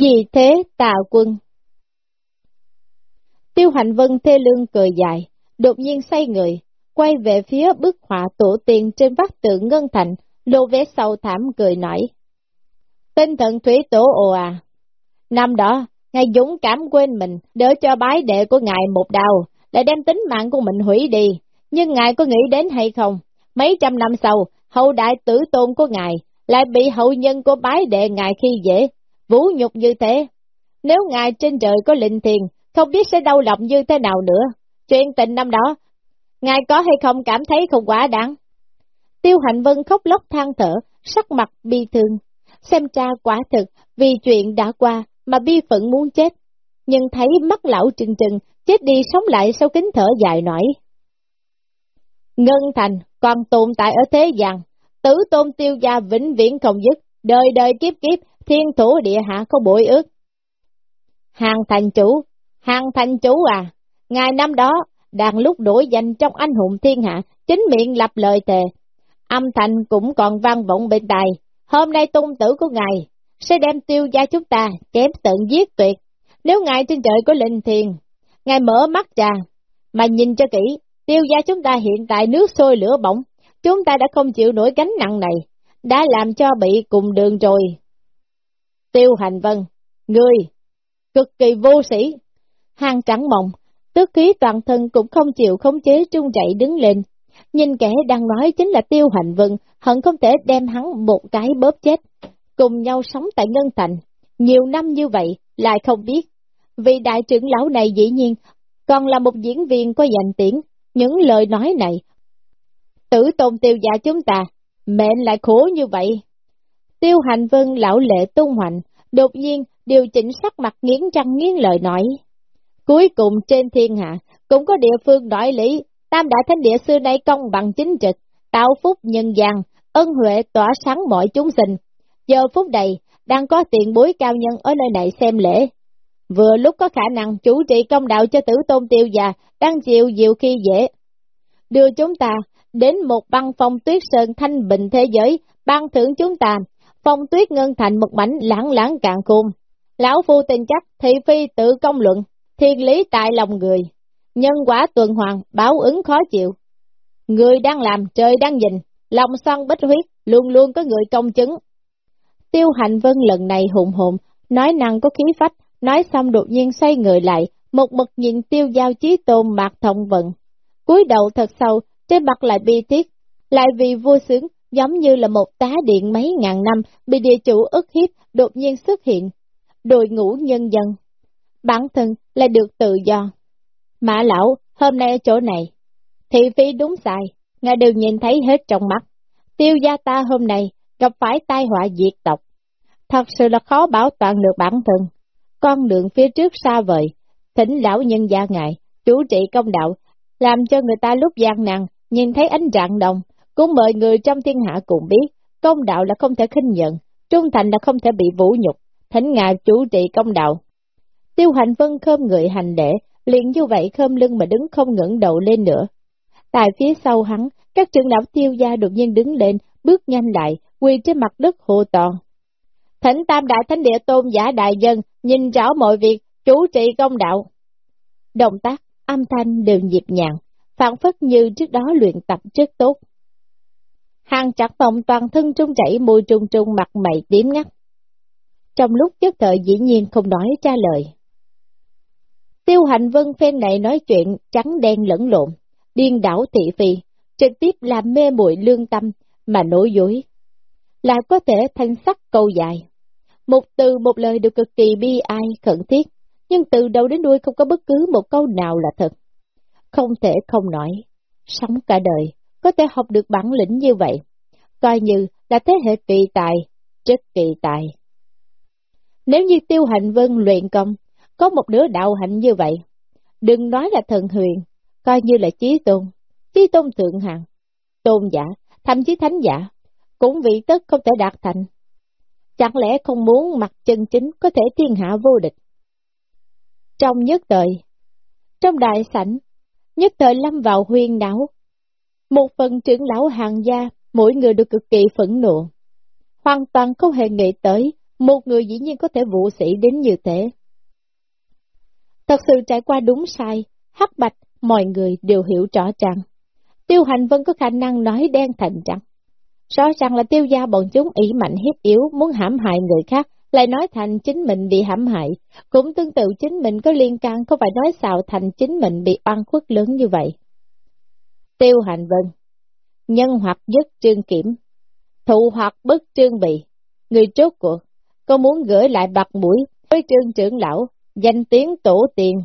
Vì thế tà quân. Tiêu hạnh Vân thê lương cười dài, đột nhiên xoay người, quay về phía bức họa tổ tiên trên vách tượng Ngân Thành, lô vé sâu thảm cười nói. Tinh thần thủy tổ ồ à, năm đó, ngài dũng cảm quên mình, đỡ cho bái đệ của ngài một đau, lại đem tính mạng của mình hủy đi, nhưng ngài có nghĩ đến hay không? Mấy trăm năm sau, hậu đại tử tôn của ngài lại bị hậu nhân của bái đệ ngài khi dễ, vũ nhục như thế. Nếu ngài trên trời có linh thiền, không biết sẽ đau lòng như thế nào nữa. Chuyện tình năm đó, ngài có hay không cảm thấy không quá đáng? Tiêu Hạnh Vân khóc lóc than thở, sắc mặt bi thương. Xem cha quả thực, vì chuyện đã qua mà bi phận muốn chết. Nhưng thấy mắt lão trừng trừng, chết đi sống lại sau kính thở dài nổi. Ngân Thành còn tồn tại ở thế gian, tử tôn tiêu gia vĩnh viễn không dứt, đời đời kiếp kiếp, thiên thủ địa hạ có bội ước. Hàng thành chủ, hàng thành chủ à, ngài năm đó, đang lúc đổi danh trong anh hùng thiên hạ, chính miệng lập lời thề. Âm thanh cũng còn vang vọng bên tài, hôm nay tung tử của ngài, sẽ đem tiêu gia chúng ta, chém tận giết tuyệt. Nếu ngài trên trời có linh thiền, ngài mở mắt ra, mà nhìn cho kỹ, tiêu gia chúng ta hiện tại nước sôi lửa bỏng, chúng ta đã không chịu nổi gánh nặng này, đã làm cho bị cùng đường rồi. Tiêu hành vân, người, cực kỳ vô sĩ, hàng trắng mộng, tức khí toàn thân cũng không chịu khống chế trung chạy đứng lên. Nhìn kẻ đang nói chính là tiêu hành vân, hận không thể đem hắn một cái bóp chết. Cùng nhau sống tại Ngân Thành, nhiều năm như vậy, lại không biết. Vì đại trưởng lão này dĩ nhiên, còn là một diễn viên có dành tiếng, những lời nói này. Tử tôn tiêu gia chúng ta, mệnh lại khổ như vậy. Tiêu hành vân lão lệ tung hoành, đột nhiên điều chỉnh sắc mặt nghiến răng nghiến lời nói. Cuối cùng trên thiên hạ, cũng có địa phương đổi lý, tam đại thánh địa xưa nay công bằng chính trực, tạo phúc nhân gian, ân huệ tỏa sáng mọi chúng sinh. Giờ phút này, đang có tiền bối cao nhân ở nơi này xem lễ. Vừa lúc có khả năng chủ trì công đạo cho tử tôn tiêu già, đang chịu diệu khi dễ. Đưa chúng ta đến một băng phong tuyết sơn thanh bình thế giới, ban thưởng chúng ta, phong tuyết ngân thành một mảnh lãng lãng cạn khôn. Lão phu tin chắc thị phi tự công luận, thiên lý tại lòng người. Nhân quả tuần hoàn, báo ứng khó chịu. Người đang làm, trời đang nhìn, lòng son bích huyết, luôn luôn có người công chứng. Tiêu hành vân lần này hùng hồn, nói năng có khí phách, nói xong đột nhiên xoay người lại, một mực nhìn tiêu giao chí tôn mạc thông vận. cúi đầu thật sâu, trên mặt lại bi tiếc, lại vì vua sướng, giống như là một tá điện mấy ngàn năm bị địa chủ ức hiếp đột nhiên xuất hiện. Đội ngũ nhân dân, bản thân lại được tự do. Mã lão, hôm nay ở chỗ này, thị phi đúng sai, ngài đều nhìn thấy hết trong mắt. Tiêu gia ta hôm nay gặp phải tai họa diệt tộc. Thật sự là khó bảo toàn được bản thân. Con đường phía trước xa vời, thỉnh lão nhân gia ngài, chủ trị công đạo, làm cho người ta lúc gian nặng nhìn thấy ánh trạng đồng, cũng mời người trong thiên hạ cùng biết, công đạo là không thể khinh nhận, trung thành là không thể bị vũ nhục, thỉnh ngài chủ trị công đạo. Tiêu hành vân khơm người hành lễ, liền như vậy khơm lưng mà đứng không ngẩng đầu lên nữa. Tại phía sau hắn, các trưởng lão tiêu gia đột nhiên đứng lên, bước nhanh lại, quỳ trên mặt đất hô to. Thỉnh tam đại thánh địa tôn giả đại dân, nhìn rõ mọi việc, chủ trị công đạo. Động tác, âm thanh đều nhịp nhàng, phản phất như trước đó luyện tập rất tốt. Hàng chặt phòng toàn thân trung chảy mùi trùng trùng mặt mày tím ngắt. Trong lúc chất thời dĩ nhiên không nói trả lời. Tiêu hành vân phen này nói chuyện trắng đen lẫn lộn, điên đảo thị phi, trực tiếp làm mê muội lương tâm mà nổi dối. Là có thể thanh sắc câu dài. Một từ một lời đều cực kỳ bi ai, khẩn thiết, nhưng từ đầu đến đuôi không có bất cứ một câu nào là thật. Không thể không nói, sống cả đời, có thể học được bản lĩnh như vậy, coi như là thế hệ kỳ tài, chất kỳ tài. Nếu như tiêu hành vân luyện công, có một đứa đạo hạnh như vậy, đừng nói là thần huyền, coi như là chí tôn, chí tôn thượng hạng, tôn giả, thậm chí thánh giả, cũng vị tất không thể đạt thành. Chẳng lẽ không muốn mặt chân chính có thể thiên hạ vô địch? Trong nhất đời, trong đại sảnh, nhất thời lâm vào huyên đảo. Một phần trưởng lão hàng gia, mỗi người đều cực kỳ phẫn nộ. Hoàn toàn không hề nghĩ tới một người dĩ nhiên có thể vụ sĩ đến như thế. Thật sự trải qua đúng sai, hắc bạch, mọi người đều hiểu rõ ràng. Tiêu hành vân có khả năng nói đen thành trắng. Rõ ràng là tiêu gia bọn chúng ý mạnh hiếp yếu muốn hãm hại người khác, lại nói thành chính mình bị hãm hại. Cũng tương tự chính mình có liên can, không phải nói xạo thành chính mình bị oan khuất lớn như vậy. Tiêu hành vân Nhân hoặc dứt trương kiểm, thụ hoặc bất trương bị. Người chốt cuộc, có muốn gửi lại bạc mũi với trương trưởng lão, danh tiếng tổ tiền,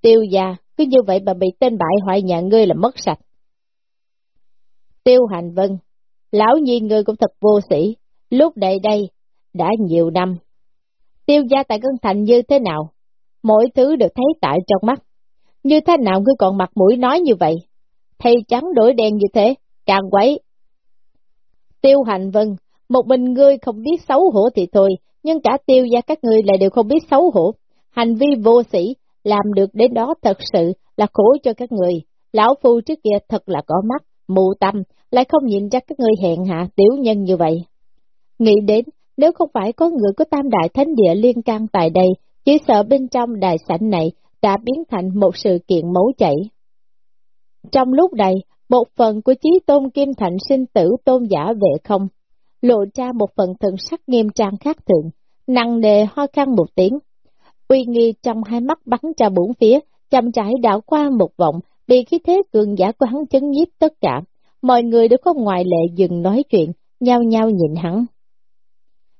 tiêu gia, cứ như vậy mà bị tên bại hoại nhà ngươi là mất sạch. Tiêu hành vân, lão nhi ngươi cũng thật vô sĩ, lúc đây đây, đã nhiều năm. Tiêu gia tại Cân Thành như thế nào? Mỗi thứ được thấy tại trong mắt. Như thế nào ngươi còn mặt mũi nói như vậy? Thầy trắng đổi đen như thế, càng quấy. Tiêu hành vân, một mình ngươi không biết xấu hổ thì thôi, nhưng cả tiêu gia các ngươi lại đều không biết xấu hổ. Hành vi vô sĩ, làm được đến đó thật sự là khổ cho các người. Lão Phu trước kia thật là có mắt, mù tâm, lại không nhìn ra các ngươi hẹn hạ tiểu nhân như vậy. Nghĩ đến, nếu không phải có người có tam đại thánh địa liên can tại đây, chỉ sợ bên trong đại sảnh này đã biến thành một sự kiện máu chảy. Trong lúc này, một phần của chí tôn kim thạnh sinh tử tôn giả vệ không, lộ ra một phần thần sắc nghiêm trang khác thường, nặng nề ho khăn một tiếng. Uy nghi trong hai mắt bắn ra bốn phía, chậm rãi đảo qua một vòng, bị khí thế cường giả của hắn chấn nhiếp tất cả. Mọi người đều không ngoại lệ dừng nói chuyện, nhao nhao nhìn hắn.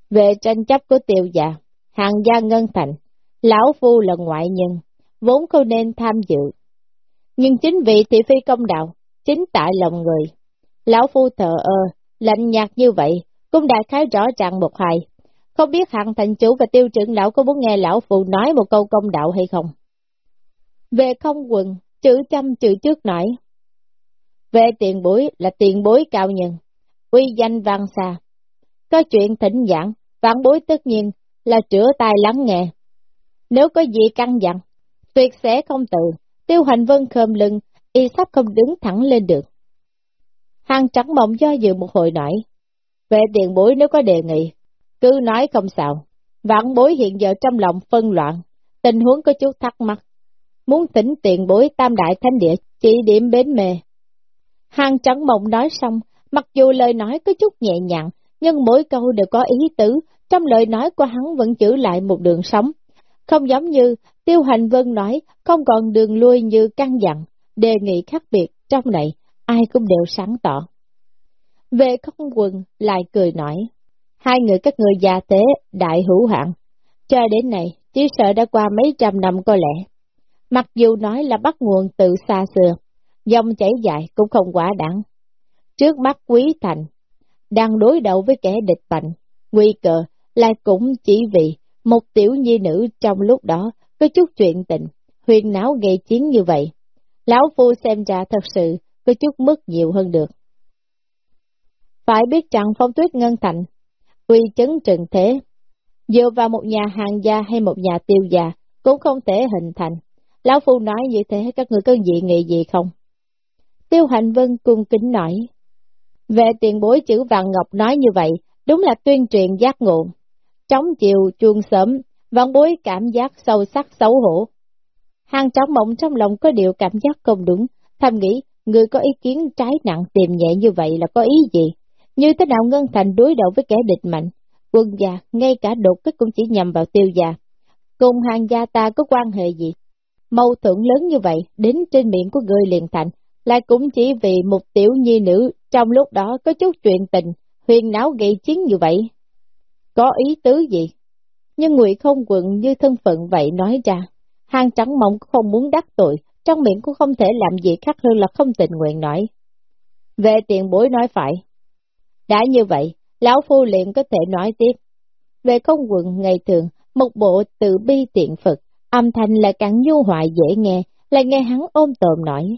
Về tranh chấp của tiêu già, hàng gia ngân thành, lão phu là ngoại nhân, vốn không nên tham dự. Nhưng chính vì thị phi công đạo, chính tại lòng người. Lão phu thờ ơ, lạnh nhạt như vậy, cũng đã khái rõ ràng một hài. Không biết hạng thành chủ và tiêu trưởng lão có muốn nghe lão phu nói một câu công đạo hay không? Về không quần, chữ chăm chữ trước nổi Về tiền bối là tiền bối cao nhân, uy danh vang xa. Có chuyện thỉnh giảng, vạn bối tất nhiên là chữa tai lắng nghe. Nếu có gì căng dặn, tuyệt sẽ không tự, tiêu hành vân khơm lưng, y sắp không đứng thẳng lên được. Hàng trắng mộng do dự một hồi nãy. Về tiền bối nếu có đề nghị, cứ nói không sao. Vạn bối hiện giờ trong lòng phân loạn, tình huống có chút thắc mắc. Muốn tỉnh tiền bối tam đại thánh địa, chỉ điểm bến mề. Hàng trắng mộng nói xong, mặc dù lời nói có chút nhẹ nhàng, nhưng mỗi câu đều có ý tứ, trong lời nói của hắn vẫn giữ lại một đường sống. Không giống như Tiêu Hành Vân nói, không còn đường lui như căng dặn, đề nghị khác biệt, trong này ai cũng đều sáng tỏ. Về không quần lại cười nói, hai người các người già tế, đại hữu hạn, cho đến này chỉ sợ đã qua mấy trăm năm có lẽ. Mặc dù nói là bắt nguồn từ xa xưa, dòng chảy dài cũng không quá đáng. Trước mắt quý thành, đang đối đầu với kẻ địch mạnh, nguy cơ lại cũng chỉ vì một tiểu nhi nữ trong lúc đó có chút chuyện tình, huyền não gây chiến như vậy. Lão Phu xem ra thật sự có chút mất nhiều hơn được. Phải biết rằng phong tuyết ngân thành, uy chấn trần thế, dựa vào một nhà hàng gia hay một nhà tiêu gia cũng không thể hình thành. Lão Phu nói như thế các người có dị nghị gì không? Tiêu hạnh Vân cung kính nói. Về tiền bối chữ vàng ngọc nói như vậy, đúng là tuyên truyền giác ngộ. Trong chiều chuông sớm, vạn bối cảm giác sâu sắc xấu hổ. Hàng trọng mộng trong lòng có điều cảm giác không đúng, thầm nghĩ, người có ý kiến trái nặng tìm nhẹ như vậy là có ý gì? Như thế nào Ngân Thành đối đầu với kẻ địch mạnh? Quân gia, ngay cả đột kích cũng chỉ nhằm vào tiêu gia. Cùng hàng gia ta có quan hệ gì? Mâu thuẫn lớn như vậy, đến trên miệng của người liền thành, lại cũng chỉ vì một tiểu nhi nữ trong lúc đó có chút chuyện tình, huyền náo gây chiến như vậy. Có ý tứ gì? Nhưng Ngụy không quận như thân phận vậy nói ra, hàng trắng mộng không muốn đắc tội, trong miệng cũng không thể làm gì khác hơn là không tình nguyện nói. Về tiền bối nói phải. Đã như vậy, Lão Phu liền có thể nói tiếp. Về không quận ngày thường, một bộ tự bi tiện Phật, âm thanh là càng nhu hoại dễ nghe, lại nghe hắn ôm tồm nói.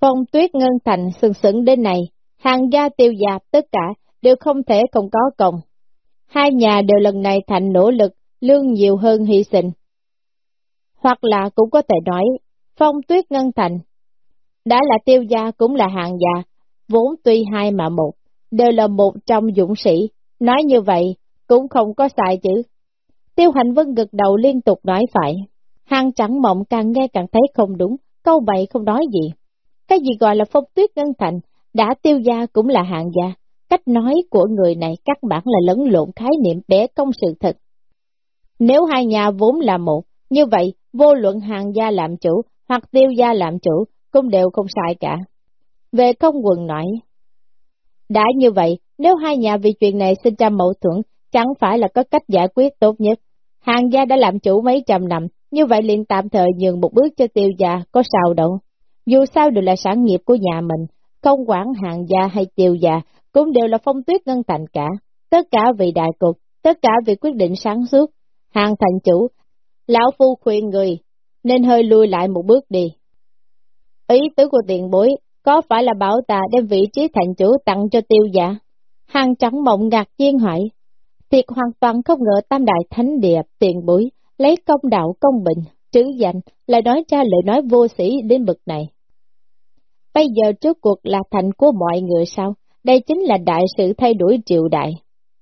Phong tuyết ngân thành sừng sững đến này, hàng gia tiêu gia tất cả đều không thể không có công. Hai nhà đều lần này thành nỗ lực, lương nhiều hơn hy sinh. Hoặc là cũng có thể nói, phong tuyết ngân thành, đã là tiêu gia cũng là hạng gia, vốn tuy hai mà một, đều là một trong dũng sĩ. Nói như vậy, cũng không có sai chứ. Tiêu hành vân gật đầu liên tục nói phải. Hàng trắng mộng càng nghe càng thấy không đúng, câu bậy không nói gì. Cái gì gọi là phong tuyết ngân thành, đã tiêu gia cũng là hạng gia. Cách nói của người này các bản là lẫn lộn khái niệm bé công sự thật. Nếu hai nhà vốn là một, như vậy vô luận hàng gia làm chủ hoặc tiêu gia làm chủ cũng đều không sai cả. Về công quần nói, đã như vậy, nếu hai nhà vì chuyện này sinh ra mâu thuẫn, chẳng phải là có cách giải quyết tốt nhất. Hàng gia đã làm chủ mấy trăm năm, như vậy liền tạm thời nhường một bước cho tiêu gia, có sao đâu. Dù sao đều là sản nghiệp của nhà mình, không quản hàng gia hay tiêu gia, cũng đều là phong tuyết ngân thành cả. Tất cả vì đại cục, tất cả vì quyết định sáng suốt. Hàng thành chủ, lão phu khuyên người, nên hơi lùi lại một bước đi. Ý tứ của tiền bối, có phải là bảo tà đem vị trí thành chủ tặng cho tiêu giả? Hàng trắng mộng ngạc nhiên hỏi. Thiệt hoàn toàn không ngờ tam đại thánh địa tiền bối, lấy công đạo công bình, trữ danh, lại nói ra lời nói vô sĩ đến bực này. Bây giờ trước cuộc là thành của mọi người sao? Đây chính là đại sự thay đổi triều đại.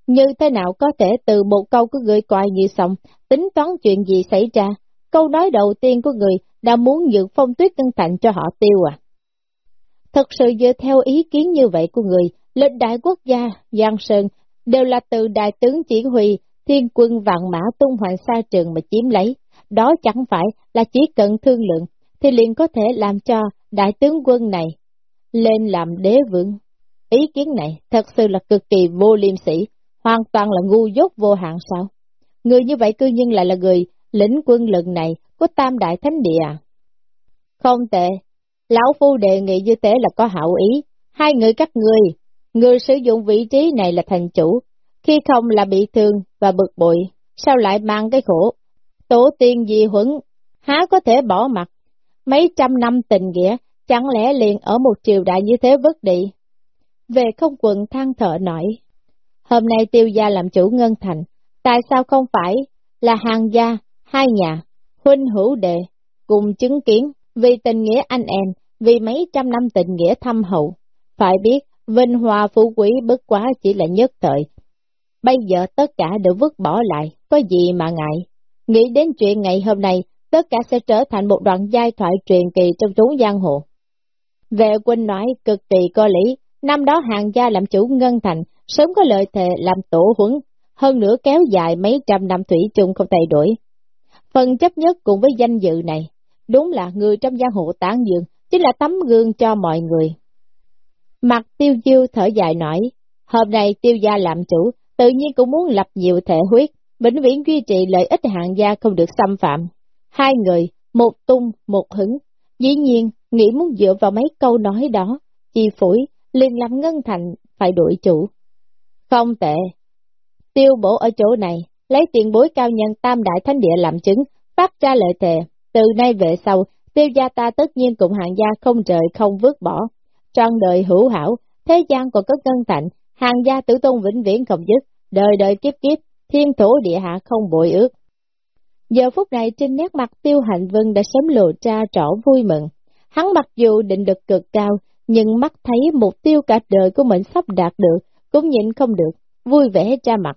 Như thế nào có thể từ một câu của người coi như xong, tính toán chuyện gì xảy ra? Câu nói đầu tiên của người đã muốn dự phong tuyết cân thành cho họ tiêu à? Thật sự dựa theo ý kiến như vậy của người, lệnh đại quốc gia, Giang Sơn, đều là từ đại tướng chỉ huy, thiên quân vạn mã tung hoành xa trường mà chiếm lấy. Đó chẳng phải là chỉ cần thương lượng, thì liền có thể làm cho đại tướng quân này lên làm đế vương. Ý kiến này thật sự là cực kỳ vô liêm sĩ, hoàn toàn là ngu dốt vô hạn sao? Người như vậy cư nhiên lại là người lĩnh quân lực này của Tam Đại Thánh Địa à? Không tệ, Lão Phu đề nghị như thế là có hảo ý, hai người các người, người sử dụng vị trí này là thành chủ, khi không là bị thương và bực bội, sao lại mang cái khổ? Tổ tiên di huấn, há có thể bỏ mặt, mấy trăm năm tình nghĩa, chẳng lẽ liền ở một triều đại như thế vứt đi? Về không quận than thở nổi, hôm nay tiêu gia làm chủ ngân thành, tại sao không phải là hàng gia, hai nhà, huynh hữu đệ, cùng chứng kiến, vì tình nghĩa anh em, vì mấy trăm năm tình nghĩa thâm hậu. Phải biết, vinh hòa phú quý bất quá chỉ là nhất thời. Bây giờ tất cả đều vứt bỏ lại, có gì mà ngại. Nghĩ đến chuyện ngày hôm nay, tất cả sẽ trở thành một đoạn giai thoại truyền kỳ trong chốn giang hồ. Vệ quân nói cực kỳ có lý, năm đó hàng gia làm chủ ngân thành, sớm có lợi thề làm tổ huấn, hơn nữa kéo dài mấy trăm năm thủy chung không thay đổi. Phần chấp nhất cùng với danh dự này, đúng là người trong giang hộ tán dương, chính là tấm gương cho mọi người. Mặt tiêu diêu thở dài nói, hôm nay tiêu gia làm chủ, tự nhiên cũng muốn lập nhiều thể huyết, vĩnh viễn duy trì lợi ích hạng gia không được xâm phạm. Hai người, một tung, một hứng, dĩ nhiên nghĩ muốn dựa vào mấy câu nói đó, chi phủi, liền làm ngân thành phải đuổi chủ. Không tệ. Tiêu bổ ở chỗ này, lấy tiền bối cao nhân tam đại thánh địa làm chứng, phát ra lợi thề, từ nay về sau, tiêu gia ta tất nhiên cùng hạng gia không trời không vứt bỏ. Trong đời hữu hảo, thế gian còn có ngân thành, hàng gia tử tôn vĩnh viễn không dứt, đời đời kiếp kiếp, thiên thổ địa hạ không bội ước. Giờ phút này trên nét mặt tiêu hạnh vân đã sớm lộ ra rõ vui mừng. Hắn mặc dù định lực cực cao, nhưng mắt thấy mục tiêu cả đời của mình sắp đạt được, cũng nhịn không được, vui vẻ ra mặt.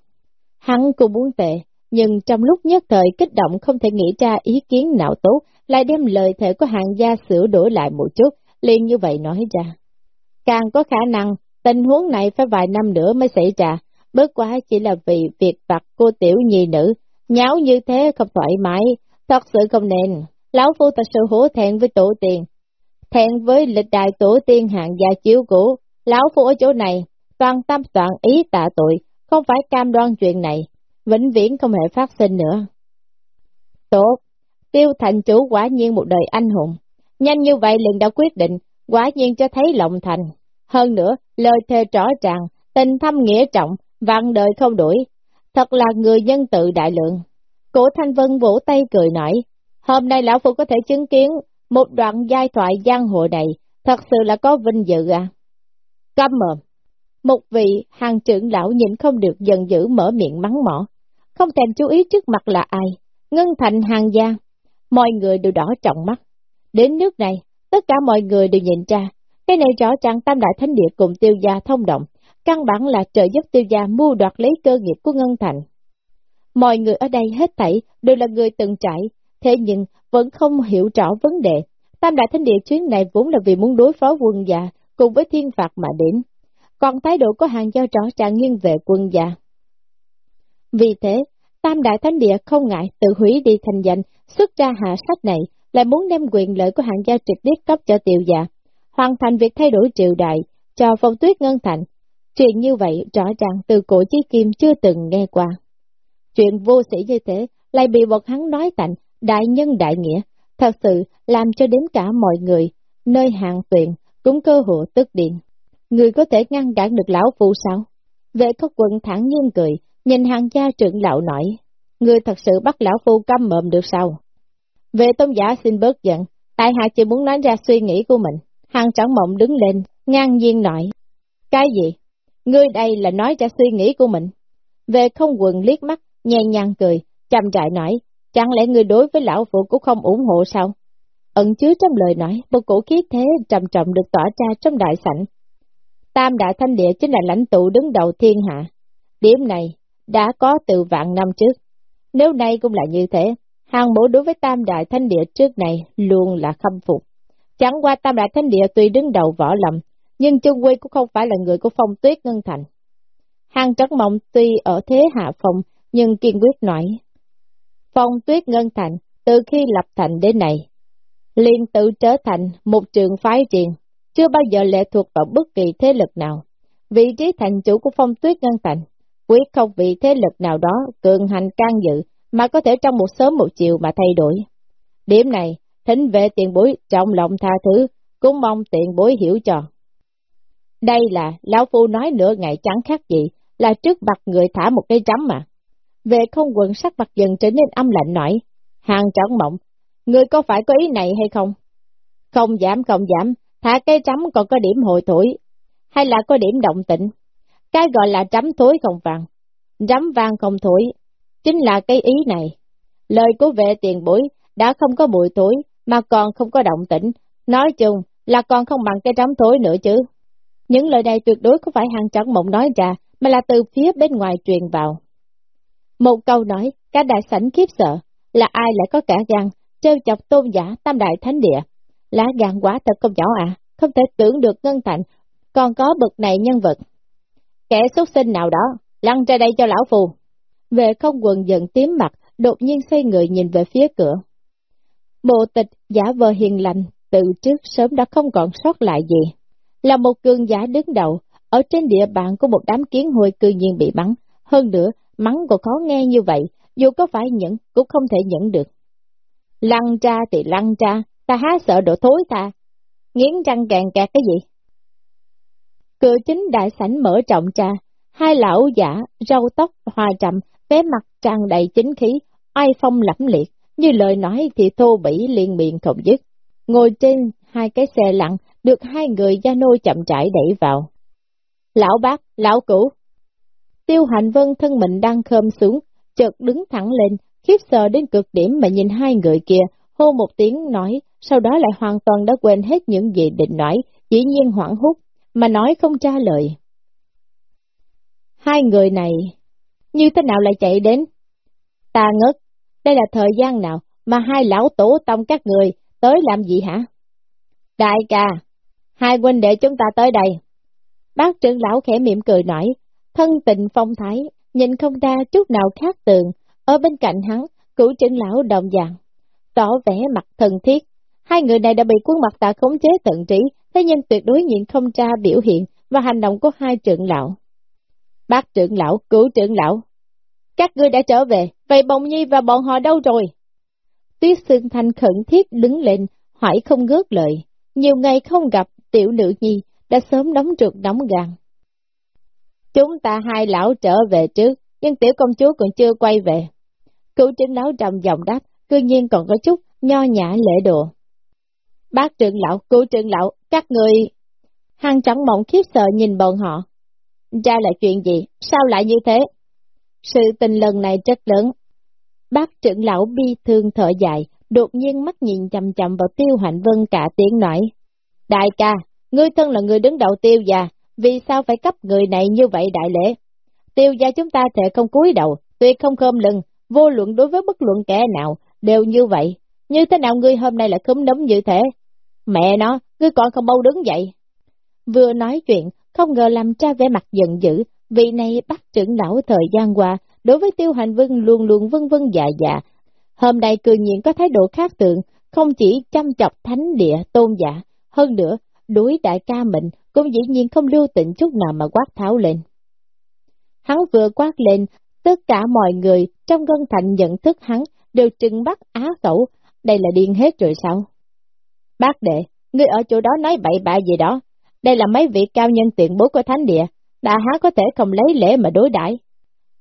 Hắn cũng muốn tệ, nhưng trong lúc nhất thời kích động không thể nghĩ ra ý kiến nào tốt, lại đem lời thể của hàng gia sửa đổi lại một chút, liền như vậy nói ra. Càng có khả năng, tình huống này phải vài năm nữa mới xảy ra, bớt quá chỉ là vì việc vặt cô tiểu nhi nữ, nháo như thế không thoải mái, thật sự không nên. Lão Phu thật sự hổ thẹn với tổ tiền thẹn với lịch đại tổ tiên hạng gia chiếu cũ, Lão Phu ở chỗ này, toàn tâm toàn ý tạ tội, không phải cam đoan chuyện này, vĩnh viễn không hề phát sinh nữa. Tốt, tiêu thành chủ quả nhiên một đời anh hùng, nhanh như vậy liền đã quyết định, quả nhiên cho thấy lòng thành. Hơn nữa, lời thề rõ ràng, tình thâm nghĩa trọng, vạn đời không đổi, thật là người nhân tự đại lượng. Cổ Thanh Vân vỗ tay cười nói, hôm nay Lão Phu có thể chứng kiến một đoạn giai thoại giang hồ này, thật sự là có vinh dự à. Căm mồm, một vị hàng trưởng lão nhìn không được dần dữ mở miệng mắng mỏ, không thèm chú ý trước mặt là ai, ngân thành hàng gia, mọi người đều đỏ trọng mắt. Đến nước này, tất cả mọi người đều nhìn ra, cái này rõ ràng tam đại thánh địa cùng tiêu gia thông động, căn bản là trợ giúp tiêu gia mua đoạt lấy cơ nghiệp của Ngân Thành. Mọi người ở đây hết thảy đều là người từng trải, thế nhưng vẫn không hiểu rõ vấn đề. Tam Đại Thánh Địa chuyến này vốn là vì muốn đối phó quân già cùng với thiên phạt mà đến, còn thái độ của hàng giao rõ ràng nghiêng về quân già Vì thế, Tam Đại Thánh Địa không ngại tự hủy đi thành danh, xuất ra hạ sách này, lại muốn đem quyền lợi của hàng gia trực tiếp cấp cho tiểu già hoàn thành việc thay đổi triều đại, cho phong tuyết ngân thành. Chuyện như vậy rõ ràng từ cổ chí kim chưa từng nghe qua. Chuyện vô sĩ như thế lại bị bọn hắn nói tạnh, đại nhân đại nghĩa, thật sự làm cho đến cả mọi người, nơi hàng tuyện, cũng cơ hội tức điện. Người có thể ngăn cản được lão phụ sao? Vệ có quận thẳng nhiên cười, nhìn hàng gia trưởng lão nói, người thật sự bắt lão phu căm mộm được sao? Vệ tôn giả xin bớt giận, tại hạ chỉ muốn nói ra suy nghĩ của mình. Hàng trắng mộng đứng lên, ngang nhiên nói, cái gì? Ngươi đây là nói ra suy nghĩ của mình. Về không quần liếc mắt, nhẹ nhàng cười, chăm trại nói, chẳng lẽ người đối với lão phụ cũng không ủng hộ sao? Ẩn chứa trong lời nói, một cổ khí thế trầm trọng được tỏa ra trong đại sảnh. Tam đại thanh địa chính là lãnh tụ đứng đầu thiên hạ. Điểm này đã có từ vạn năm trước. Nếu nay cũng là như thế, hàng mẫu đối với tam đại thanh địa trước này luôn là khâm phục. Chẳng qua tam đại thanh địa tuy đứng đầu võ lầm, nhưng chân quy cũng không phải là người của phong tuyết ngân thành. Hàng trấn mộng tuy ở thế hạ phong, nhưng kiên quyết nói. Phong tuyết ngân thành, từ khi lập thành đến nay liền tự trở thành một trường phái riêng, chưa bao giờ lệ thuộc vào bất kỳ thế lực nào. Vị trí thành chủ của phong tuyết ngân thành, quyết không vì thế lực nào đó cường hành can dự, mà có thể trong một sớm một chiều mà thay đổi. Điểm này, thính vệ tiền bối trọng lòng tha thứ, cũng mong tiền bối hiểu cho. Đây là, Lão Phu nói nửa ngày chẳng khác gì, là trước mặt người thả một cây chấm mà. Về không quần sắc mặt dần trở nên âm lạnh nói, hàng trắng mộng, người có phải có ý này hay không? Không giảm không giảm, thả cây trắm còn có điểm hồi thổi, hay là có điểm động tĩnh. Cái gọi là trắm thối không vàng, trắm vàng không thổi, chính là cái ý này. Lời của vệ tiền bối đã không có bụi thối, mà còn không có động tĩnh, nói chung là còn không bằng cái trắm thối nữa chứ. Những lời này tuyệt đối không phải hàng trắng mộng nói ra, mà là từ phía bên ngoài truyền vào. Một câu nói, cả đại sảnh khiếp sợ, là ai lại có cả gan, trêu chọc tôn giả tam đại thánh địa. Lá gan quá thật không nhỏ à, không thể tưởng được ngân thành, còn có bậc này nhân vật. Kẻ xuất sinh nào đó, lăn ra đây cho lão phù. Về không quần giận tím mặt, đột nhiên xoay người nhìn về phía cửa. Bộ tịch giả vờ hiền lành, từ trước sớm đã không còn sót lại gì. Là một cường giả đứng đầu, ở trên địa bàn của một đám kiến hồi cư nhiên bị bắn. Hơn nữa, mắng còn khó nghe như vậy, dù có phải nhẫn cũng không thể nhẫn được. Lăng cha thì lăng cha, ta há sợ độ thối ta. Nghiến răng càng kẹt cái gì? Cửa chính đại sảnh mở trọng tra, hai lão giả, râu tóc, hòa trầm, vé mặt tràn đầy chính khí, ai phong lẫm liệt, như lời nói thì thô bỉ liên miệng không dứt. Ngồi trên hai cái xe lặng, được hai người gia nô chậm rãi đẩy vào. Lão bác, lão cửu. Tiêu Hạnh Vân thân mình đang khơm xuống, chợt đứng thẳng lên, khiếp sợ đến cực điểm mà nhìn hai người kia, hô một tiếng nói, sau đó lại hoàn toàn đã quên hết những gì định nói, dĩ nhiên hoảng hút, mà nói không trả lời. Hai người này, như thế nào lại chạy đến? Ta ngất, đây là thời gian nào mà hai lão tổ tông các người tới làm gì hả? Đại ca, hai huynh đệ chúng ta tới đây. Bác trưởng lão khẽ mỉm cười nói, thân tình phong thái, nhìn không ra chút nào khác tường, ở bên cạnh hắn, cửu trưởng lão đồng dạng, tỏ vẻ mặt thân thiết. Hai người này đã bị quân mặt tạ khống chế tận trí, thế nhưng tuyệt đối nhìn không ra biểu hiện và hành động của hai trưởng lão. Bác trưởng lão, cửu trưởng lão, các ngươi đã trở về, vậy bồng nhi và bọn họ đâu rồi? Tuyết Sương Thanh khẩn thiết đứng lên, hỏi không ngớt lời. Nhiều ngày không gặp, tiểu nữ nhi đã sớm đóng trượt đóng gàng. Chúng ta hai lão trở về trước, nhưng tiểu công chúa còn chưa quay về. Cửu trưởng lão trầm giọng đáp, cư nhiên còn có chút nho nhã lễ độ. Bác trưởng lão, cửu trưởng lão, các người... Hàng trắng mộng khiếp sợ nhìn bọn họ. Ra là chuyện gì? Sao lại như thế? Sự tình lần này rất lớn. Bác trưởng lão bi thương thở dài, đột nhiên mắt nhìn chầm chầm vào tiêu hạnh vân cả tiếng nói. Đại ca, ngươi thân là người đứng đầu tiêu già, vì sao phải cấp người này như vậy đại lễ? Tiêu gia chúng ta sẽ không cúi đầu, tuyệt không khom lưng, vô luận đối với bất luận kẻ nào, đều như vậy. Như thế nào ngươi hôm nay lại khúm nấm như thế? Mẹ nó, ngươi còn không mau đứng dậy. Vừa nói chuyện, không ngờ làm cha vẻ mặt giận dữ, vị này bắt trưởng lão thời gian qua, đối với tiêu hành vân luôn luôn vân vân dạ dạ. Hôm nay cư nhiên có thái độ khác tượng, không chỉ chăm chọc thánh địa tôn giả, hơn nữa, đối đại ca mình cũng dĩ nhiên không lưu tịnh chút nào mà quát tháo lên. Hắn vừa quát lên, tất cả mọi người trong ngân thành nhận thức hắn đều trừng bắt á khẩu, đây là điên hết rồi sao? Bác đệ, ngươi ở chỗ đó nói bậy bạ gì đó, đây là mấy vị cao nhân tiện bố của thánh địa, đã há có thể không lấy lễ mà đối đãi.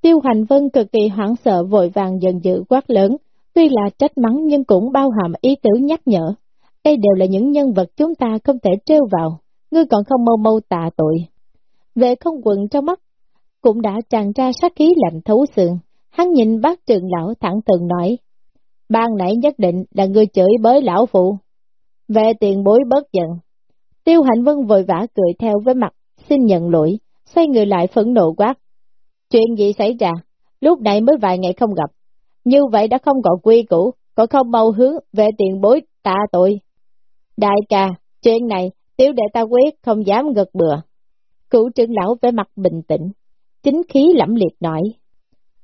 Tiêu Hành Vân cực kỳ hoảng sợ vội vàng dần dự quát lớn, tuy là trách mắng nhưng cũng bao hàm ý tứ nhắc nhở. Đây đều là những nhân vật chúng ta không thể trêu vào, ngươi còn không mau mau tạ tội. Về không quần trong mắt, cũng đã tràn ra sát khí lạnh thấu xương, hắn nhìn bác trường lão thẳng thừng nói, ban nãy nhất định là ngươi chửi bới lão phụ. Về tiền bối bớt giận. Tiêu Hạnh Vân vội vã cười theo với mặt, xin nhận lỗi, xoay người lại phẫn nộ quát. Chuyện gì xảy ra? Lúc này mới vài ngày không gặp. Như vậy đã không còn quy củ, còn không mau hướng về tiền bối tạ tội. Đại ca, chuyện này, tiểu đệ ta quyết không dám gật bừa. Cựu trưởng lão vẻ mặt bình tĩnh, chính khí lẫm liệt nói.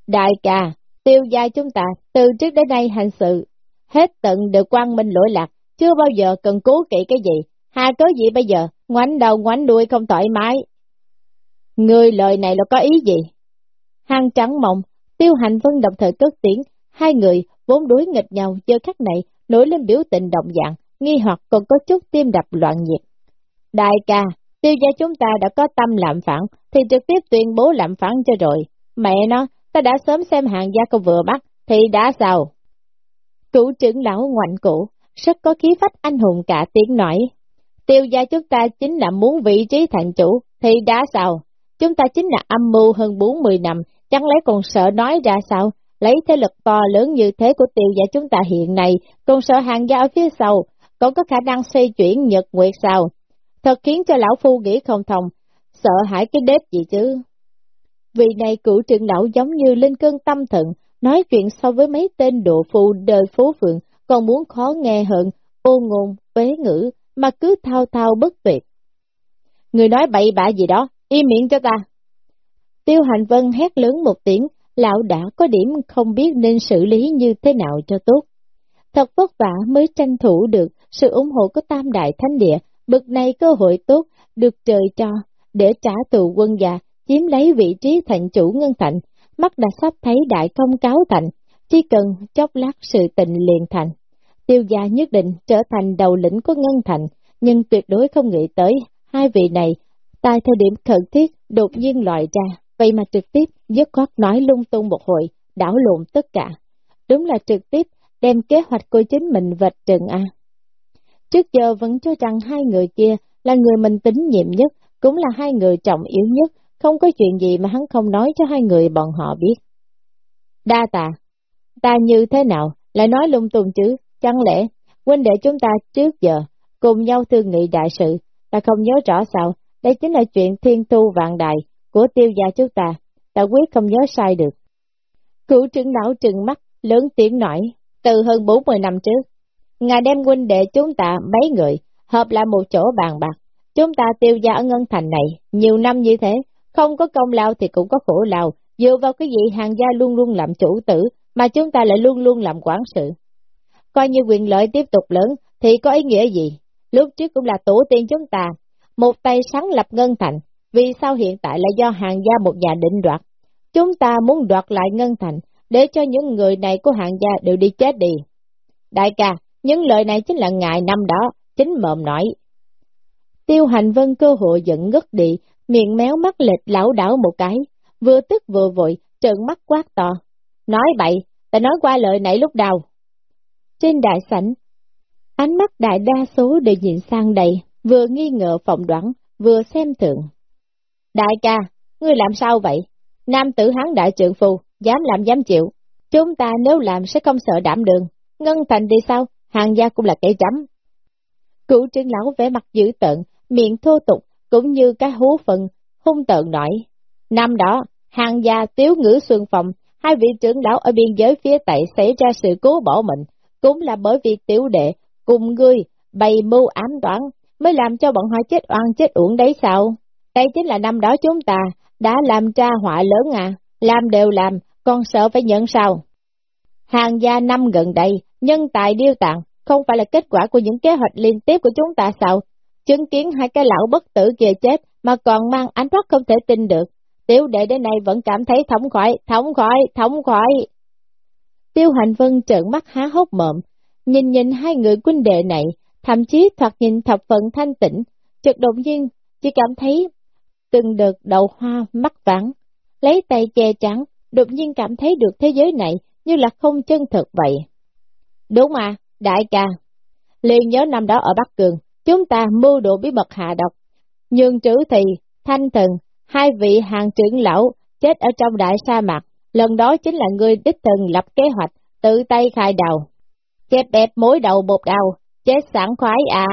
Đại ca, tiêu gia chúng ta, từ trước đến nay hành sự, hết tận đều quan minh lỗi lạc, chưa bao giờ cần cố kỵ cái gì, hà có gì bây giờ, ngoảnh đầu ngoảnh đuôi không thoải mái. Người lời này là có ý gì? Hàng trắng mộng, tiêu hành vân đồng thời cất tiếng, hai người vốn đối nghịch nhau giờ khắc này nổi lên biểu tình động dạng, nghi hoặc còn có chút tim đập loạn nhịp. Đại ca, tiêu gia chúng ta đã có tâm làm phản, thì trực tiếp tuyên bố làm phản cho rồi. Mẹ nó, ta đã sớm xem hàng gia cô vừa bắt, thì đã sao? Cụ trưởng lão ngoạnh cổ, rất có khí phách anh hùng cả tiếng nói. Tiêu gia chúng ta chính là muốn vị trí thành chủ, thì đã sao? Chúng ta chính là âm mưu hơn 40 năm, chẳng lẽ còn sợ nói ra sao? Lấy thế lực to lớn như thế của tiêu gia chúng ta hiện nay, còn sợ hàng gia ở phía sau, còn có khả năng xoay chuyển nhật nguyệt sao? Thật khiến cho lão phu nghĩ không thông, sợ hãi cái đếp gì chứ? Vì này cựu trưởng lão giống như lên cơn tâm thận, nói chuyện so với mấy tên độ phu đời phố phượng, còn muốn khó nghe hơn, ô ngôn, vế ngữ, mà cứ thao thao bất tuyệt. Người nói bậy bạ gì đó, im miệng cho ta. Tiêu hành vân hét lớn một tiếng, lão đã có điểm không biết nên xử lý như thế nào cho tốt. Thật vất vả mới tranh thủ được sự ủng hộ của Tam Đại Thánh Địa, bực này cơ hội tốt được trời cho để trả tù quân già, chiếm lấy vị trí thành chủ ngân thành, mắt đã sắp thấy đại công cáo thành, chỉ cần chốc lát sự tình liền thành. Tiêu gia nhất định trở thành đầu lĩnh của ngân thành, nhưng tuyệt đối không nghĩ tới hai vị này, tại thời điểm khẩn thiết đột nhiên loại ra, vậy mà trực tiếp dứt khoát nói lung tung một hồi, đảo lộn tất cả. Đúng là trực tiếp đem kế hoạch của chính mình vạch trần A. Trước giờ vẫn cho rằng hai người kia là người mình tín nhiệm nhất, cũng là hai người trọng yếu nhất, không có chuyện gì mà hắn không nói cho hai người bọn họ biết. Đa tà, ta như thế nào, lại nói lung tung chứ, chẳng lẽ, huynh đệ chúng ta trước giờ, cùng nhau thương nghị đại sự, ta không nhớ rõ sao, đây chính là chuyện thiên tu vạn đại của tiêu gia chúng ta, ta quyết không nhớ sai được. Cửu trưởng lão trừng mắt, lớn tiếng nói, từ hơn 40 năm trước, ngài đem huynh đệ chúng ta mấy người, hợp lại một chỗ bàn bạc, chúng ta tiêu gia ở Ngân Thành này, nhiều năm như thế, không có công lao thì cũng có khổ lao, dựa vào cái gì hàng gia luôn luôn làm chủ tử, mà chúng ta lại luôn luôn làm quản sự. Coi như quyền lợi tiếp tục lớn, thì có ý nghĩa gì? Lúc trước cũng là tổ tiên chúng ta, một tay sáng lập Ngân Thành, vì sao hiện tại là do hàng gia một nhà định đoạt? Chúng ta muốn đoạt lại Ngân Thành, để cho những người này của hàng gia đều đi chết đi. Đại ca, những lời này chính là ngài năm đó, chính mồm nói. Tiêu hành vân cơ hội giận ngất đi, miệng méo mắt lệch lão đảo một cái, vừa tức vừa vội, trợn mắt quát to. Nói bậy, ta nói qua lời nãy lúc đầu. Trên đại sảnh, ánh mắt đại đa số đều nhìn sang đây, vừa nghi ngờ phỏng đoán, vừa xem thường. Đại ca, ngươi làm sao vậy? Nam tử hắn đại trượng phu, dám làm dám chịu. Chúng ta nếu làm sẽ không sợ đảm đường. Ngân thành đi sao? Hàng gia cũng là cây chấm. Cựu trưởng lão vẻ mặt dữ tợn, miệng thô tục, cũng như cái hố phần, hung tợn nổi. Năm đó, hàng gia tiếu ngữ xuân phòng, hai vị trưởng lão ở biên giới phía Tây xảy ra sự cố bỏ mình, cũng là bởi vì tiểu đệ cùng ngươi bày mưu ám toán mới làm cho bọn họ chết oan chết uổng đấy sao? Đây chính là năm đó chúng ta đã làm tra họa lớn à, làm đều làm, còn sợ phải nhận sao? Hàng gia năm gần đây, nhân tài điêu tặng, không phải là kết quả của những kế hoạch liên tiếp của chúng ta sao? Chứng kiến hai cái lão bất tử kia chết mà còn mang ánh mắt không thể tin được. Tiểu đệ đến nay vẫn cảm thấy thống khoái, thống khoái, thống khoái. Tiêu hành vân trợn mắt há hốc mộm, nhìn nhìn hai người quân đệ này, thậm chí thoạt nhìn thập phận thanh tĩnh, chợt động nhiên, chỉ cảm thấy từng đợt đầu hoa mắt vắng, lấy tay che trắng, đột nhiên cảm thấy được thế giới này như là không chân thực vậy. Đúng mà, đại ca. liền nhớ năm đó ở Bắc Cường, chúng ta mưu đồ bí mật hạ độc. Nhưng trữ thì, thanh thần, hai vị hàng trưởng lão chết ở trong đại sa mạc. Lần đó chính là người đích thần lập kế hoạch, tự tay khai đầu. Chẹp bẹp mối đầu bột đầu, chết sẵn khoái à.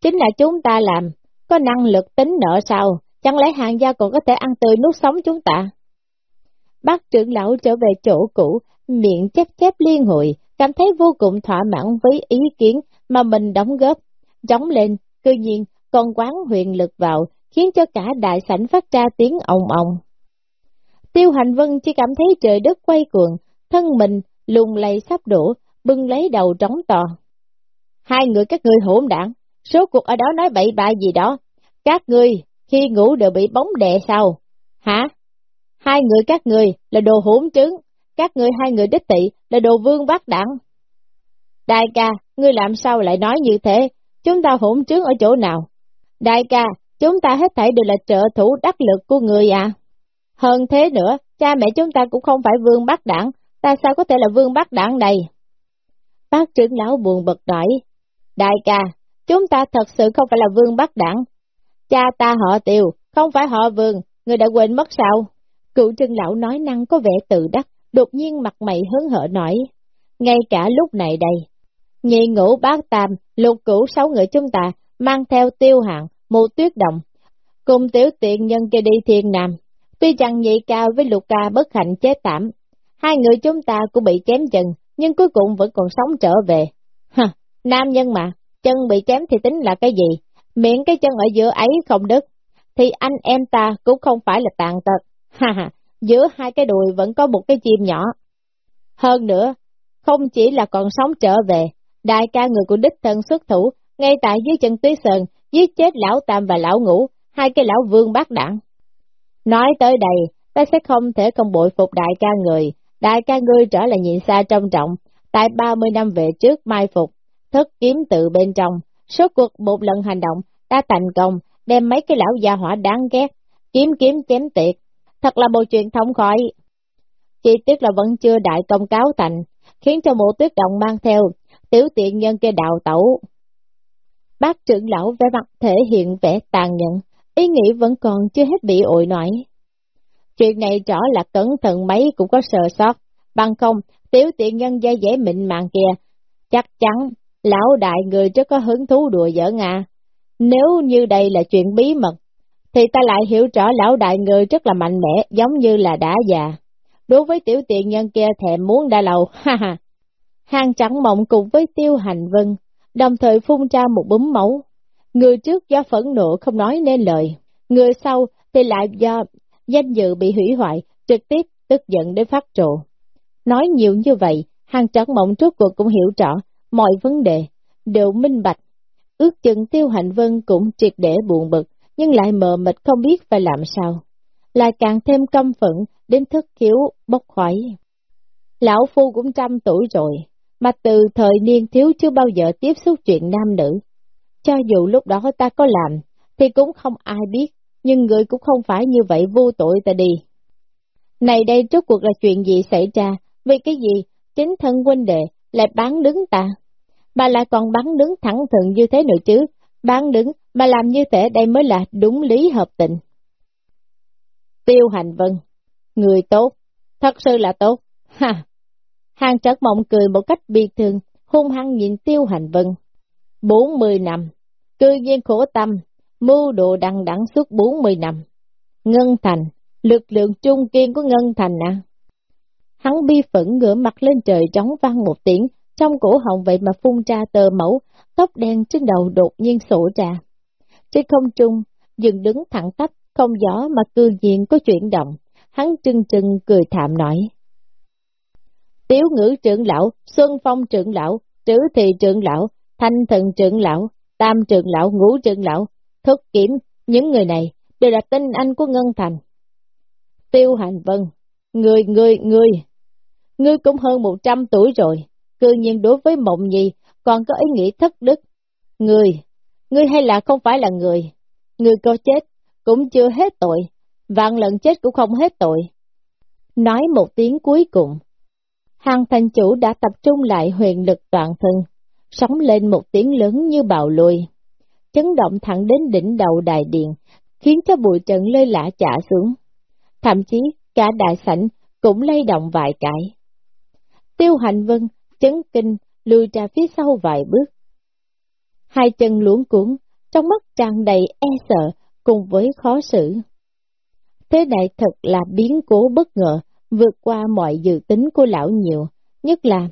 Chính là chúng ta làm, có năng lực tính nợ sao, chẳng lẽ hàng gia còn có thể ăn tươi nuốt sống chúng ta? Bác trưởng lão trở về chỗ cũ, miệng chép chép liên hồi, cảm thấy vô cùng thỏa mãn với ý kiến mà mình đóng góp. Trống lên, cư nhiên, còn quán huyền lực vào, khiến cho cả đại sảnh phát ra tiếng ồng ồng. Tiêu hành vân chỉ cảm thấy trời đất quay cuồng, thân mình lùng lầy sắp đổ, bưng lấy đầu trống to. Hai người các ngươi hỗn đảng, số cuộc ở đó nói bậy bạ gì đó. Các ngươi, khi ngủ đều bị bóng đè sao? Hả? Hai người các ngươi là đồ hỗn trứng, các ngươi hai người đích tị là đồ vương bác đẳng. Đại ca, ngươi làm sao lại nói như thế? Chúng ta hỗn trứng ở chỗ nào? Đại ca, chúng ta hết thảy đều là trợ thủ đắc lực của người à? Hơn thế nữa, cha mẹ chúng ta cũng không phải vương bác đẳng, ta sao có thể là vương bác đẳng đây? Bác trưởng lão buồn bực nói, Đại ca, chúng ta thật sự không phải là vương bác đẳng. Cha ta họ tiều, không phải họ vương, người đã quên mất sao? Cụ trưng lão nói năng có vẻ tự đắc, đột nhiên mặt mày hớn hở nói. Ngay cả lúc này đây, nhị ngũ bác tam, lục cửu sáu người chúng ta, mang theo tiêu hạng, một tuyết động, cùng tiểu tiện nhân kia đi thiên nam. Tuy rằng nhị cao với lục ca bất hạnh chết tạm, hai người chúng ta cũng bị chém chân, nhưng cuối cùng vẫn còn sống trở về. Ha, nam nhân mà, chân bị chém thì tính là cái gì? Miệng cái chân ở giữa ấy không đứt, thì anh em ta cũng không phải là tàn tật. Ha ha, giữa hai cái đùi vẫn có một cái chim nhỏ. Hơn nữa, không chỉ là còn sống trở về, đại ca người của đích thân xuất thủ, ngay tại dưới chân tuyết sơn, giết chết lão tam và lão ngũ, hai cái lão vương bác đảng. Nói tới đây, ta sẽ không thể không bội phục đại ca người, đại ca ngươi trở lại nhịn xa trong trọng, tại 30 năm về trước mai phục, thất kiếm tự bên trong, số cuộc một lần hành động đã thành công, đem mấy cái lão gia hỏa đáng ghét, kiếm kiếm chém tiệt, thật là một chuyện thông khỏi. Chỉ tiếc là vẫn chưa đại công cáo thành, khiến cho mộ tuyết động mang theo, tiểu tiện nhân kia đạo tẩu. Bác trưởng lão vẻ mặt thể hiện vẻ tàn nhẫn, ý nghĩ vẫn còn chưa hết bị ội nổi. Chuyện này rõ là cẩn thận mấy cũng có sờ sót, bằng không, tiểu tiện nhân dây dễ mịn màng kia, chắc chắn, lão đại người rất có hứng thú đùa giỡn à. Nếu như đây là chuyện bí mật, thì ta lại hiểu rõ lão đại người rất là mạnh mẽ, giống như là đã già. Đối với tiểu tiện nhân kia thèm muốn đã lầu, ha ha. Hàng trắng mộng cùng với tiêu hành vân, đồng thời phun ra một búm máu. Người trước do phẫn nộ không nói nên lời, người sau thì lại do danh dự bị hủy hoại, trực tiếp tức giận đến phát trộ. Nói nhiều như vậy, hàng trắng mộng trước cuộc cũng hiểu rõ, mọi vấn đề, đều minh bạch. Ước chừng tiêu hành vân cũng triệt để buồn bực, nhưng lại mờ mịt không biết phải làm sao. Lại càng thêm căm phẫn đến thức khiếu bốc khoái. Lão Phu cũng trăm tuổi rồi, mà từ thời niên thiếu chưa bao giờ tiếp xúc chuyện nam nữ. Cho dù lúc đó ta có làm, thì cũng không ai biết, nhưng người cũng không phải như vậy vô tội ta đi. Này đây rốt cuộc là chuyện gì xảy ra, vì cái gì, chính thân huynh đệ lại bán đứng ta, mà lại còn bán đứng thẳng thừng như thế nữa chứ, bán đứng mà làm như thế đây mới là đúng lý hợp tình. Tiêu hành vân, người tốt, thật sự là tốt, ha. Hàng trật mộng cười một cách bi thương, hung hăng nhìn tiêu hành vân. 40 năm, cư nhiên khổ tâm, mưu đồ đằng đẵng suốt 40 năm. Ngân Thành, lực lượng trung kiên của Ngân Thành à? Hắn bi phẫn ngửa mặt lên trời trống vang một tiếng, trong cổ họng vậy mà phun ra tờ mẫu, tóc đen trên đầu đột nhiên sổ ra. Trên không trung, dừng đứng thẳng tắp, không gió mà cư nhiên có chuyển động, hắn trưng trưng cười thảm nói. Tiếu ngữ trưởng lão, Xuân Phong trưởng lão, trữ Thị trưởng lão, Thanh Thần trưởng lão, Tam trưởng lão, Ngũ trưởng lão, Thất Kiểm, những người này đều là tinh anh của Ngân Thành. Tiêu Hành Vân, người, người, người, ngươi cũng hơn một trăm tuổi rồi, cư nhiên đối với mộng gì còn có ý nghĩ thất đức. Người, người hay là không phải là người, người có chết cũng chưa hết tội, vạn lần chết cũng không hết tội. Nói một tiếng cuối cùng, hàng thành chủ đã tập trung lại huyền lực toàn thân, sóng lên một tiếng lớn như bạo lùi, chấn động thẳng đến đỉnh đầu đại điện, khiến cho bụi trần lơi lạ chả xuống. Thậm chí cả đại sảnh cũng lay động vài cái. Tiêu hành vân, chấn kinh, lùi ra phía sau vài bước. Hai chân luống cuốn, trong mắt tràn đầy e sợ, cùng với khó xử. Thế này thật là biến cố bất ngờ, vượt qua mọi dự tính của lão nhiều, nhất là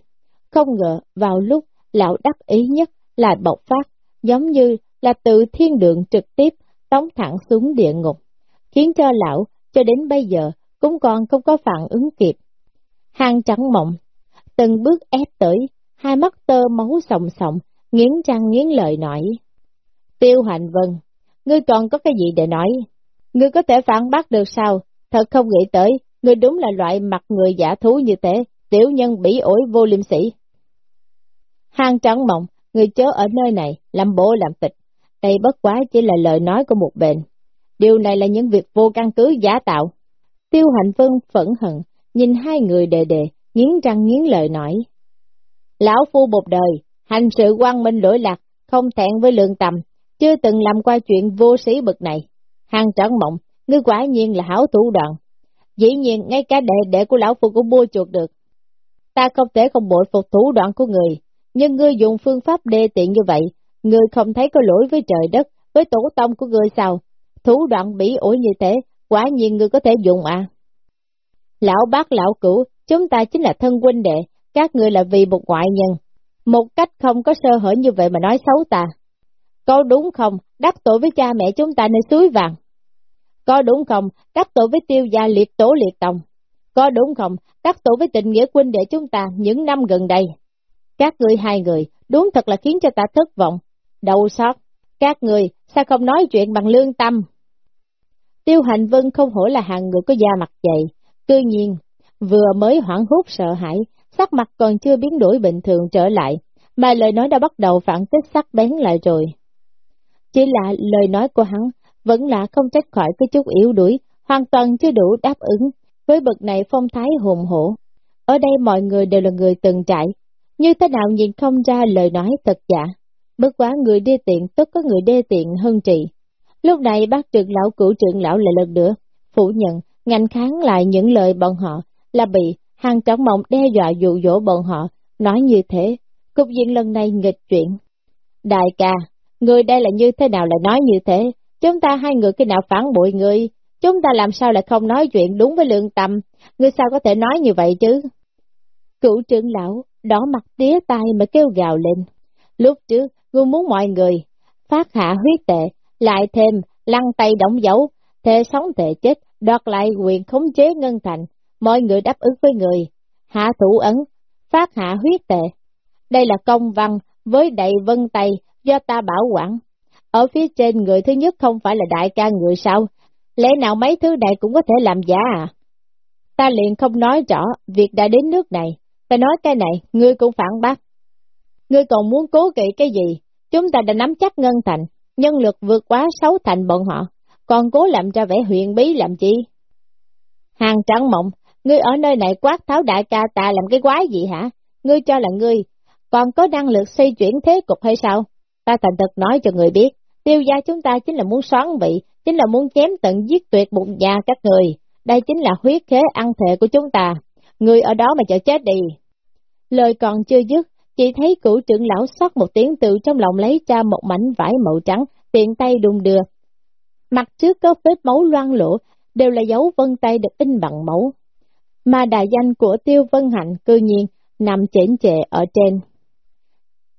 không ngờ vào lúc lão đắc ý nhất là bộc phát, giống như là từ thiên đường trực tiếp tống thẳng xuống địa ngục, khiến cho lão cho đến bây giờ cũng còn không có phản ứng kịp. Hàng trắng mộng, từng bước ép tới, hai mắt tơ máu sòng sòng, nghiến răng nghiến lợi nói. Tiêu hành vân, ngươi còn có cái gì để nói? Ngươi có thể phản bác được sao? Thật không nghĩ tới, ngươi đúng là loại mặt người giả thú như thế, tiểu nhân bỉ ổi vô liêm sĩ. Hàng trắng mộng, ngươi chớ ở nơi này, làm bộ làm tịch. Đây bất quá chỉ là lời nói của một bệnh. Điều này là những việc vô căn cứ giả tạo. Tiêu hạnh vân phẫn hận, nhìn hai người đề đề, nghiến răng nghiến lợi nói. Lão phu một đời, hành sự quan minh lỗi lạc, không thẹn với lượng tầm, chưa từng làm qua chuyện vô sĩ bực này. Hàng trấn mộng, ngươi quả nhiên là hảo thủ đoạn. Dĩ nhiên, ngay cả đệ đệ của lão phu cũng mua chuột được. Ta không thể không bội phục thủ đoạn của người, nhưng ngươi dùng phương pháp đê tiện như vậy, ngươi không thấy có lỗi với trời đất, với tổ tông của ngươi sao? Thủ đoạn bỉ ổi như thế, quả nhiên ngươi có thể dùng à? Lão bác lão cửu, chúng ta chính là thân huynh đệ, các ngươi là vì một ngoại nhân. Một cách không có sơ hở như vậy mà nói xấu ta. Có đúng không, đắc tội với cha mẹ chúng ta nơi suối vàng? Có đúng không, đắc tội với tiêu gia liệt tổ liệt tòng? Có đúng không, đắc tội với tình nghĩa quân đệ chúng ta những năm gần đây? Các ngươi hai người, đúng thật là khiến cho ta thất vọng. đau xót các người sao không nói chuyện bằng lương tâm? Tiêu hành vân không hổ là hàng người có da mặt dày, cư nhiên, vừa mới hoảng hốt sợ hãi, sắc mặt còn chưa biến đổi bình thường trở lại, mà lời nói đã bắt đầu phản kích sắc bén lại rồi. Chỉ là lời nói của hắn vẫn là không trách khỏi cái chút yếu đuối, hoàn toàn chưa đủ đáp ứng với bậc này phong thái hùng hổ. Ở đây mọi người đều là người từng trải, như thế nào nhìn không ra lời nói thật giả. Bất quá người đê tiện tất có người đê tiện hơn trị. Lúc này bác trưởng lão cửu trưởng lão lại lần nữa, phủ nhận, ngành kháng lại những lời bọn họ, là bị hàng trọng mộng đe dọa dụ dỗ bọn họ, nói như thế, cục diện lần này nghịch chuyện. Đại ca, người đây là như thế nào lại nói như thế, chúng ta hai người khi nào phản bội người, chúng ta làm sao lại không nói chuyện đúng với lương tâm, người sao có thể nói như vậy chứ? Cựu trưởng lão, đỏ mặt tía tai mà kêu gào lên. Lúc trước, ngươi muốn mọi người phát hạ huyết tệ, lại thêm lăn tay động dấu, thề sống thề chết, đoạt lại quyền khống chế ngân thành, mọi người đáp ứng với người, hạ thủ ấn, phát hạ huyết tệ. Đây là công văn với đầy vân tay do ta bảo quản. Ở phía trên người thứ nhất không phải là đại ca người sao, lẽ nào mấy thứ này cũng có thể làm giả à? Ta liền không nói rõ việc đã đến nước này, ta nói cái này, ngươi cũng phản bác. Ngươi còn muốn cố kỵ cái gì? Chúng ta đã nắm chắc ngân thành, nhân lực vượt quá sáu thành bọn họ, còn cố làm ra vẻ huyện bí làm chi? Hàng trắng mộng, ngươi ở nơi này quát tháo đại ca ta làm cái quái gì hả? Ngươi cho là ngươi, còn có năng lực xây chuyển thế cục hay sao? Ta thành thật nói cho người biết, tiêu gia chúng ta chính là muốn xoắn vị, chính là muốn chém tận giết tuyệt bụng gia các người. Đây chính là huyết khế ăn thệ của chúng ta. Ngươi ở đó mà chờ chết đi. Lời còn chưa dứt, chỉ thấy cửu trưởng lão xót một tiếng từ trong lòng lấy ra một mảnh vải màu trắng, tiện tay đùng đưa, Mặt trước có vết máu loang lỗ, đều là dấu vân tay được in bằng máu. Mà đại danh của Tiêu Vân Hạnh cư nhiên nằm chỉnh trệ ở trên.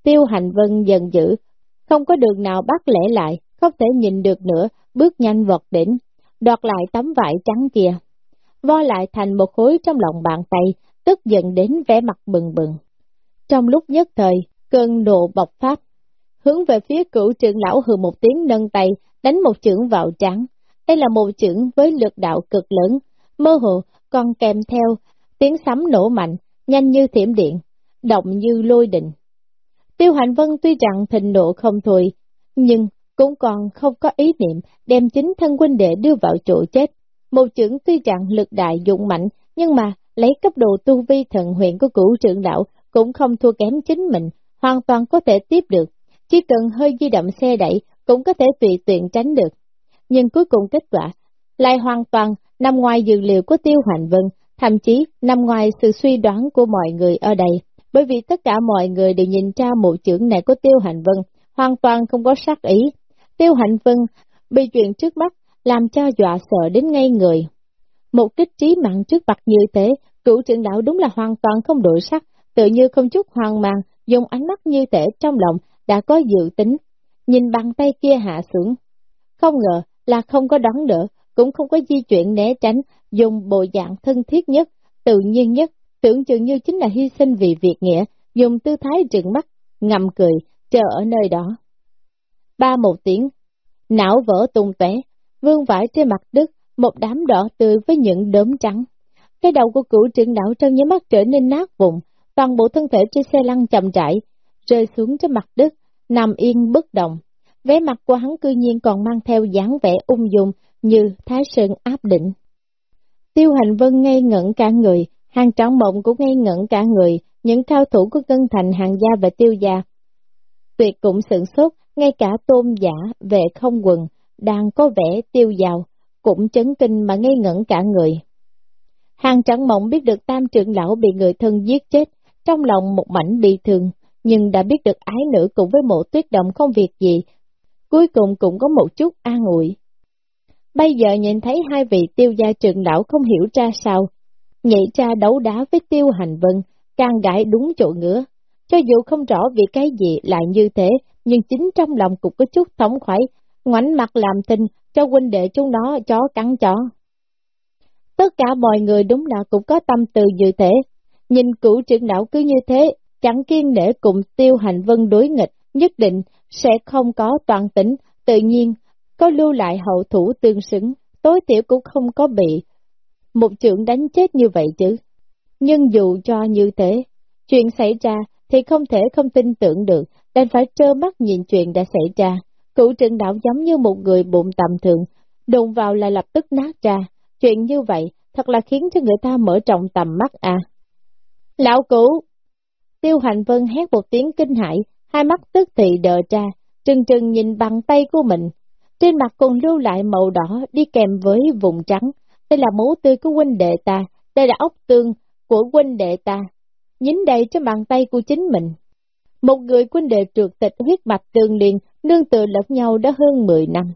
Tiêu hạnh Vân dần dữ, không có đường nào bắt lẽ lại, không thể nhìn được nữa, bước nhanh vọt đỉnh, đoạt lại tấm vải trắng kia. Vo lại thành một khối trong lòng bàn tay, tức giận đến vẻ mặt bừng bừng. Trong lúc nhất thời, cơn độ bộc phát, hướng về phía cửu trưởng lão hừ một tiếng nâng tay, đánh một chưởng vào trắng. Đây là một chưởng với lực đạo cực lớn, mơ hồ còn kèm theo tiếng sấm nổ mạnh, nhanh như thiểm điện, động như lôi đình Tiêu Hành Vân tuy rằng thịnh nộ không thôi, nhưng cũng còn không có ý niệm đem chính thân huynh đệ đưa vào chỗ chết. Một trưởng tuy rằng lực đại dụng mạnh, nhưng mà lấy cấp độ tu vi thần huyện của cửu trưởng đạo cũng không thua kém chính mình, hoàn toàn có thể tiếp được. Chỉ cần hơi di động xe đẩy cũng có thể tùy tiện tránh được. Nhưng cuối cùng kết quả lại hoàn toàn nằm ngoài dự liệu của Tiêu Hoành Vân, thậm chí nằm ngoài sự suy đoán của mọi người ở đây, bởi vì tất cả mọi người đều nhìn ra một chưởng này của Tiêu Hoành Vân, hoàn toàn không có sắc ý. Tiêu Hoành Vân bị chuyện trước mắt làm cho dọa sợ đến ngay người. Một kích trí mạng trước mặt như thế, cửu trưởng lão đúng là hoàn toàn không đổi sắc, tự như không chút hoang mang, dùng ánh mắt như thể trong lòng đã có dự tính, nhìn bàn tay kia hạ xuống. Không ngờ là không có đón đỡ, cũng không có di chuyển né tránh, dùng bộ dạng thân thiết nhất, tự nhiên nhất, tưởng chừng như chính là hy sinh vì việc nghĩa, dùng tư thái trừng mắt, ngầm cười, chờ ở nơi đó. Ba một tiếng, não vỡ tung tóe, vương vãi trên mặt đất, một đám đỏ tươi với những đốm trắng. Cái đầu của cửu trưởng đảo trong nhớ mắt trở nên nát vụn, toàn bộ thân thể trên xe lăn chậm rãi, rơi xuống trên mặt đất, nằm yên bất động. Vẻ mặt của hắn cư nhiên còn mang theo dáng vẻ ung dung như thái sơn áp định. Tiêu hành vân ngây ngẩn cả người, hàng trọng mộng cũng ngây ngẩn cả người, những cao thủ của ngân thành hàng gia và tiêu gia. Tuyệt cũng sửng sốt, ngay cả tôn giả về không quần, đang có vẻ tiêu giàu, cũng chấn kinh mà ngây ngẩn cả người. Hàng trọng mộng biết được tam trưởng lão bị người thân giết chết, trong lòng một mảnh bị thương, nhưng đã biết được ái nữ cùng với mộ tuyết động không việc gì, cuối cùng cũng có một chút an ủi. Bây giờ nhìn thấy hai vị tiêu gia trưởng lão không hiểu ra sao, nhảy ra đấu đá với tiêu hành vân, càng gãi đúng chỗ ngứa. Cho dù không rõ vì cái gì lại như thế, nhưng chính trong lòng cũng có chút thống khoái, ngoảnh mặt làm tình cho huynh đệ chúng nó chó cắn chó. Tất cả mọi người đúng là cũng có tâm từ như thế, nhìn cửu trưởng lão cứ như thế, chẳng kiên để cùng tiêu hành vân đối nghịch, nhất định sẽ không có toàn tính, tự nhiên, có lưu lại hậu thủ tương xứng, tối tiểu cũng không có bị một trưởng đánh chết như vậy chứ. Nhưng dù cho như thế, chuyện xảy ra thì không thể không tin tưởng được, đành phải trơ mắt nhìn chuyện đã xảy ra. Cụ trừng đạo giống như một người bụng tầm thường, đụng vào là lập tức nát ra. Chuyện như vậy thật là khiến cho người ta mở trọng tầm mắt à. Lão cụ! Tiêu hành vân hét một tiếng kinh hãi, hai mắt tức thì đờ ra, trừng trừng nhìn bằng tay của mình. Trên mặt còn lưu lại màu đỏ đi kèm với vùng trắng. Đây là máu tươi của huynh đệ ta, đây là ốc tương của huynh đệ ta. Nhín đầy trên bàn tay của chính mình. Một người huynh đệ trượt tịch huyết mạch tương liền, nương tựa lẫn nhau đã hơn 10 năm.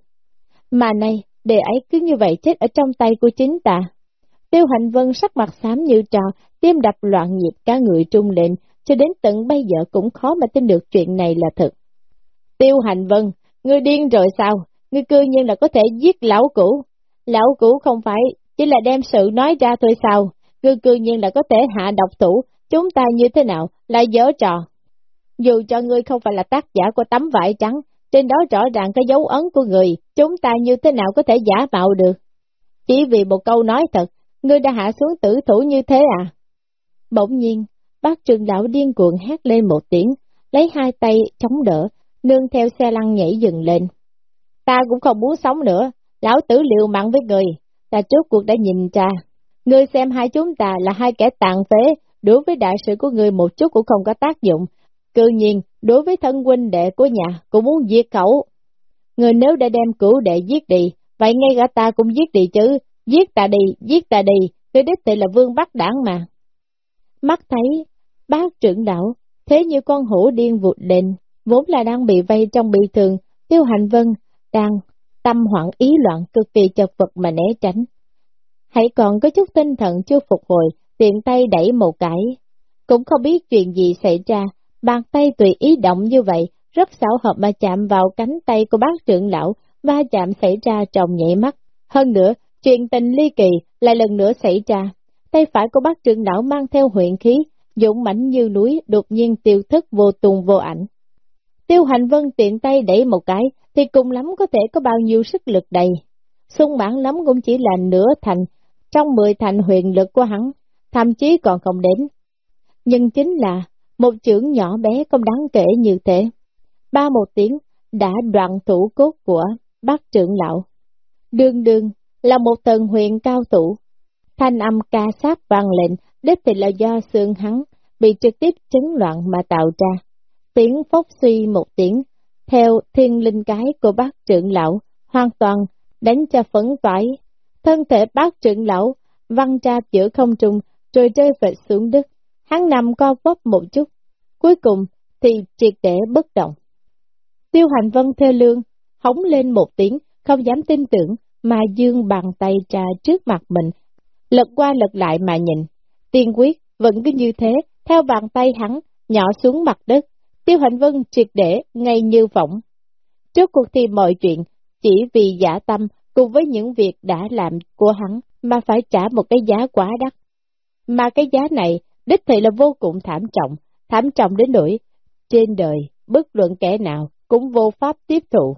Mà nay, đệ ấy cứ như vậy chết ở trong tay của chính ta. Tiêu hành vân sắc mặt xám như trò, tim đập loạn nhịp cả người trung lên, cho đến tận bây giờ cũng khó mà tin được chuyện này là thật. Tiêu hành vân, ngươi điên rồi sao? Ngươi cư nhiên là có thể giết lão cũ. Lão cũ không phải, chỉ là đem sự nói ra thôi sao? Ngươi cư nhiên là có thể hạ độc thủ, chúng ta như thế nào, lại dở trò. Dù cho ngươi không phải là tác giả của tấm vải trắng, trên đó rõ ràng cái dấu ấn của người, chúng ta như thế nào có thể giả mạo được. Chỉ vì một câu nói thật, ngươi đã hạ xuống tử thủ như thế à? Bỗng nhiên, bác trường lão điên cuồng hét lên một tiếng, lấy hai tay chống đỡ, nương theo xe lăn nhảy dừng lên. Ta cũng không muốn sống nữa, lão tử liều mặn với người, ta trước cuộc đã nhìn ra. Ngươi xem hai chúng ta là hai kẻ tàn phế, đối với đại sự của người một chút cũng không có tác dụng. Cư nhiên, đối với thân huynh đệ của nhà, cũng muốn giết khẩu, Người nếu đã đem cửu đệ giết đi, vậy ngay cả ta cũng giết đi chứ, giết ta đi, giết ta đi, ngươi đích thì là vương bắt đảng mà. Mắt thấy, bác trưởng đạo, thế như con hổ điên vụt lên, vốn là đang bị vây trong bị thường, tiêu hành vân, đang tâm hoảng ý loạn cực kỳ chật vật mà né tránh. Hãy còn có chút tinh thần chưa phục hồi, tiện tay đẩy một cái. Cũng không biết chuyện gì xảy ra, bàn tay tùy ý động như vậy, rất xảo hợp mà chạm vào cánh tay của bác trưởng lão, va chạm xảy ra trong nhảy mắt. Hơn nữa, chuyện tình ly kỳ lại lần nữa xảy ra. Tay phải của bác trưởng lão mang theo huyện khí, dũng mãnh như núi, đột nhiên tiêu thức vô tùng vô ảnh. Tiêu hành vân tiện tay đẩy một cái, thì cùng lắm có thể có bao nhiêu sức lực đầy. Xung mãn lắm cũng chỉ là nửa thành, trong mười thành huyền lực của hắn, thậm chí còn không đến. Nhưng chính là, một chưởng nhỏ bé không đáng kể như thế. Ba một tiếng, đã đoạn thủ cốt của bác trưởng lão. Đương đương là một tầng huyền cao thủ. Thanh âm ca sát vang lệnh, đích thì là do xương hắn bị trực tiếp chấn loạn mà tạo ra. Tiếng phốc suy một tiếng, theo thiên linh cái của bác trưởng lão, hoàn toàn đánh cho phấn toái. Thân thể bác trưởng lão văng ra giữa không trung rồi rơi về xuống đất. Hắn nằm co vấp một chút, cuối cùng thì triệt để bất động. Tiêu hành vân theo lương, hống lên một tiếng, không dám tin tưởng, mà dương bàn tay ra trước mặt mình, lật qua lật lại mà nhìn. Tiên quyết vẫn cứ như thế, theo bàn tay hắn, nhỏ xuống mặt đất, tiêu hành vân triệt để, ngay như vọng Trước cuộc thi mọi chuyện, chỉ vì giả tâm cùng với những việc đã làm của hắn mà phải trả một cái giá quá đắt. Mà cái giá này, đích thị là vô cùng thảm trọng, thảm trọng đến nỗi trên đời, bất luận kẻ nào cũng vô pháp tiếp thụ.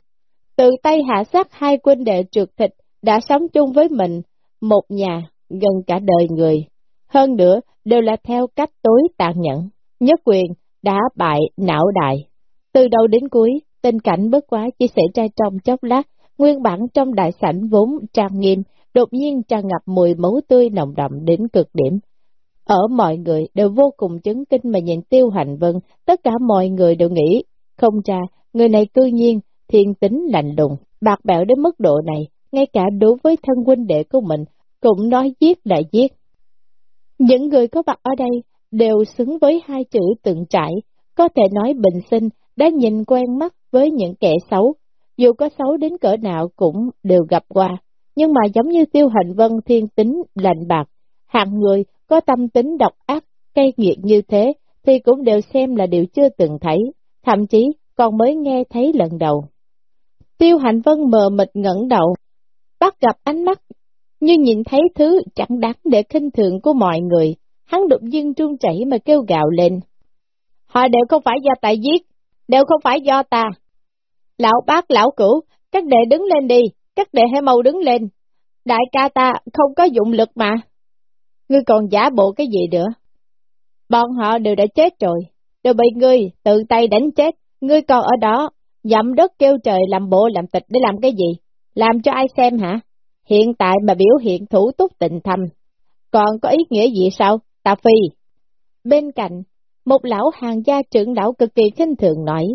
Từ tay hạ sát hai quân đệ trượt thịt đã sống chung với mình, một nhà, gần cả đời người. Hơn nữa, đều là theo cách tối tàn nhẫn. Nhất quyền đã bại não đại. Từ đầu đến cuối, tình cảnh bất quá chỉ xảy ra trong chốc lát, nguyên bản trong đại sảnh vốn trang nghiêm, đột nhiên tràn ngập mùi máu tươi nồng đậm đến cực điểm. Ở mọi người đều vô cùng chứng kinh mà nhìn tiêu hành vân, tất cả mọi người đều nghĩ, không ra, người này cư nhiên, thiên tính lạnh lùng, bạc bẽo đến mức độ này, ngay cả đối với thân huynh đệ của mình, cũng nói giết là giết. Những người có mặt ở đây đều xứng với hai chữ tượng trải, có thể nói bình sinh, đã nhìn quen mắt với những kẻ xấu, dù có xấu đến cỡ nào cũng đều gặp qua, nhưng mà giống như tiêu hành vân thiên tính lạnh bạc, hạng người có tâm tính độc ác, cay nghiệt như thế, thì cũng đều xem là điều chưa từng thấy, thậm chí còn mới nghe thấy lần đầu. Tiêu hành vân mờ mịt ngẩng đầu, bắt gặp ánh mắt, như nhìn thấy thứ chẳng đáng để khinh thường của mọi người, hắn đột nhiên trung chảy mà kêu gạo lên. Họ đều không phải do ta giết, đều không phải do ta. Lão bác, lão cửu, các đệ đứng lên đi, các đệ hãy mau đứng lên. Đại ca ta không có dụng lực mà. Ngươi còn giả bộ cái gì nữa? Bọn họ đều đã chết rồi, đều bị ngươi tự tay đánh chết, ngươi còn ở đó, dậm đất kêu trời làm bộ làm tịch để làm cái gì? Làm cho ai xem hả? Hiện tại mà biểu hiện thủ túc tình thầm, còn có ý nghĩa gì sao? Tạ phi. Bên cạnh, một lão hàng gia trưởng lão cực kỳ khinh thường nói.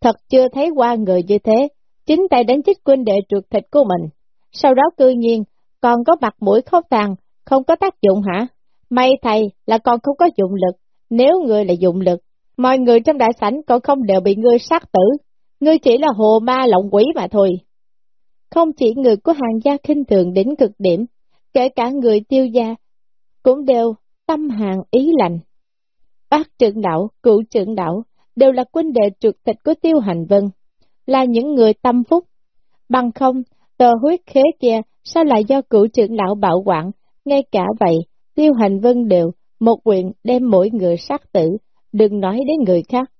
Thật chưa thấy qua người như thế, chính tay đánh chết quân đệ trượt thịt của mình. Sau đó cư nhiên, còn có mặt mũi khó tàn, không có tác dụng hả? May thầy là con không có dụng lực, nếu người là dụng lực, mọi người trong đại sảnh còn không đều bị ngươi sát tử, ngươi chỉ là hồ ma lộng quỷ mà thôi. Không chỉ người của hàng gia khinh thường đến cực điểm, kể cả người tiêu gia, cũng đều tâm hàng ý lành. Bác trưởng đạo, cựu trưởng đạo, đều là quân đệ trượt thịt của tiêu hành vân, là những người tâm phúc. Bằng không, tờ huyết khế kia sao lại do cựu trưởng lão bảo quản, ngay cả vậy, tiêu hành vân đều một quyền đem mỗi người sát tử, đừng nói đến người khác.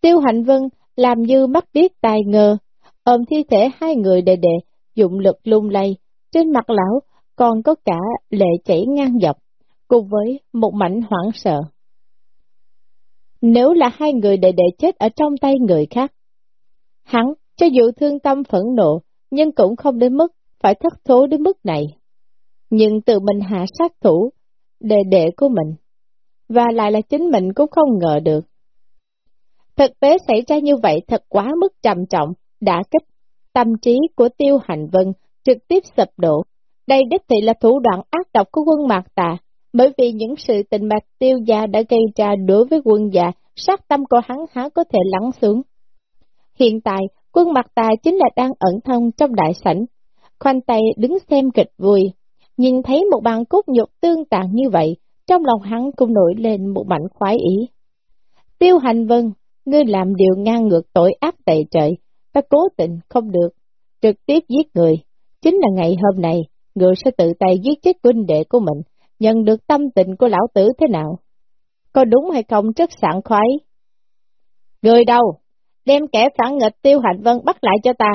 Tiêu hành vân làm như mắt biết tài ngờ, ôm thi thể hai người đệ đệ, dụng lực lung lay, trên mặt lão còn có cả lệ chảy ngang dọc, cùng với một mảnh hoảng sợ. Nếu là hai người đệ đệ chết ở trong tay người khác, hắn, cho dù thương tâm phẫn nộ, nhưng cũng không đến mức phải thất thố đến mức này. Nhưng tự mình hạ sát thủ, đệ đệ của mình, và lại là chính mình cũng không ngờ được. Thực tế xảy ra như vậy thật quá mức trầm trọng, đã kích tâm trí của tiêu hành vân trực tiếp sập đổ. Đây đích thị là thủ đoạn ác độc của quân mạc tà, bởi vì những sự tình mạch tiêu gia đã gây ra đối với quân già, sát tâm của hắn há có thể lắng xuống. Hiện tại, quân Mạc Tà chính là đang ẩn thân trong đại sảnh, khoanh tay đứng xem kịch vui, nhìn thấy một bàn cốt nhục tương tàn như vậy, trong lòng hắn cũng nổi lên một mảnh khoái ý. Tiêu hành vân, ngươi làm điều ngang ngược tội ác tệ trời, ta cố tình không được, trực tiếp giết người. Chính là ngày hôm nay, người sẽ tự tay giết chết huynh đệ của mình, nhận được tâm tình của lão tử thế nào? Có đúng hay không rất sảng khoái? Người đâu? Đem kẻ phản nghịch tiêu hạnh vân bắt lại cho ta.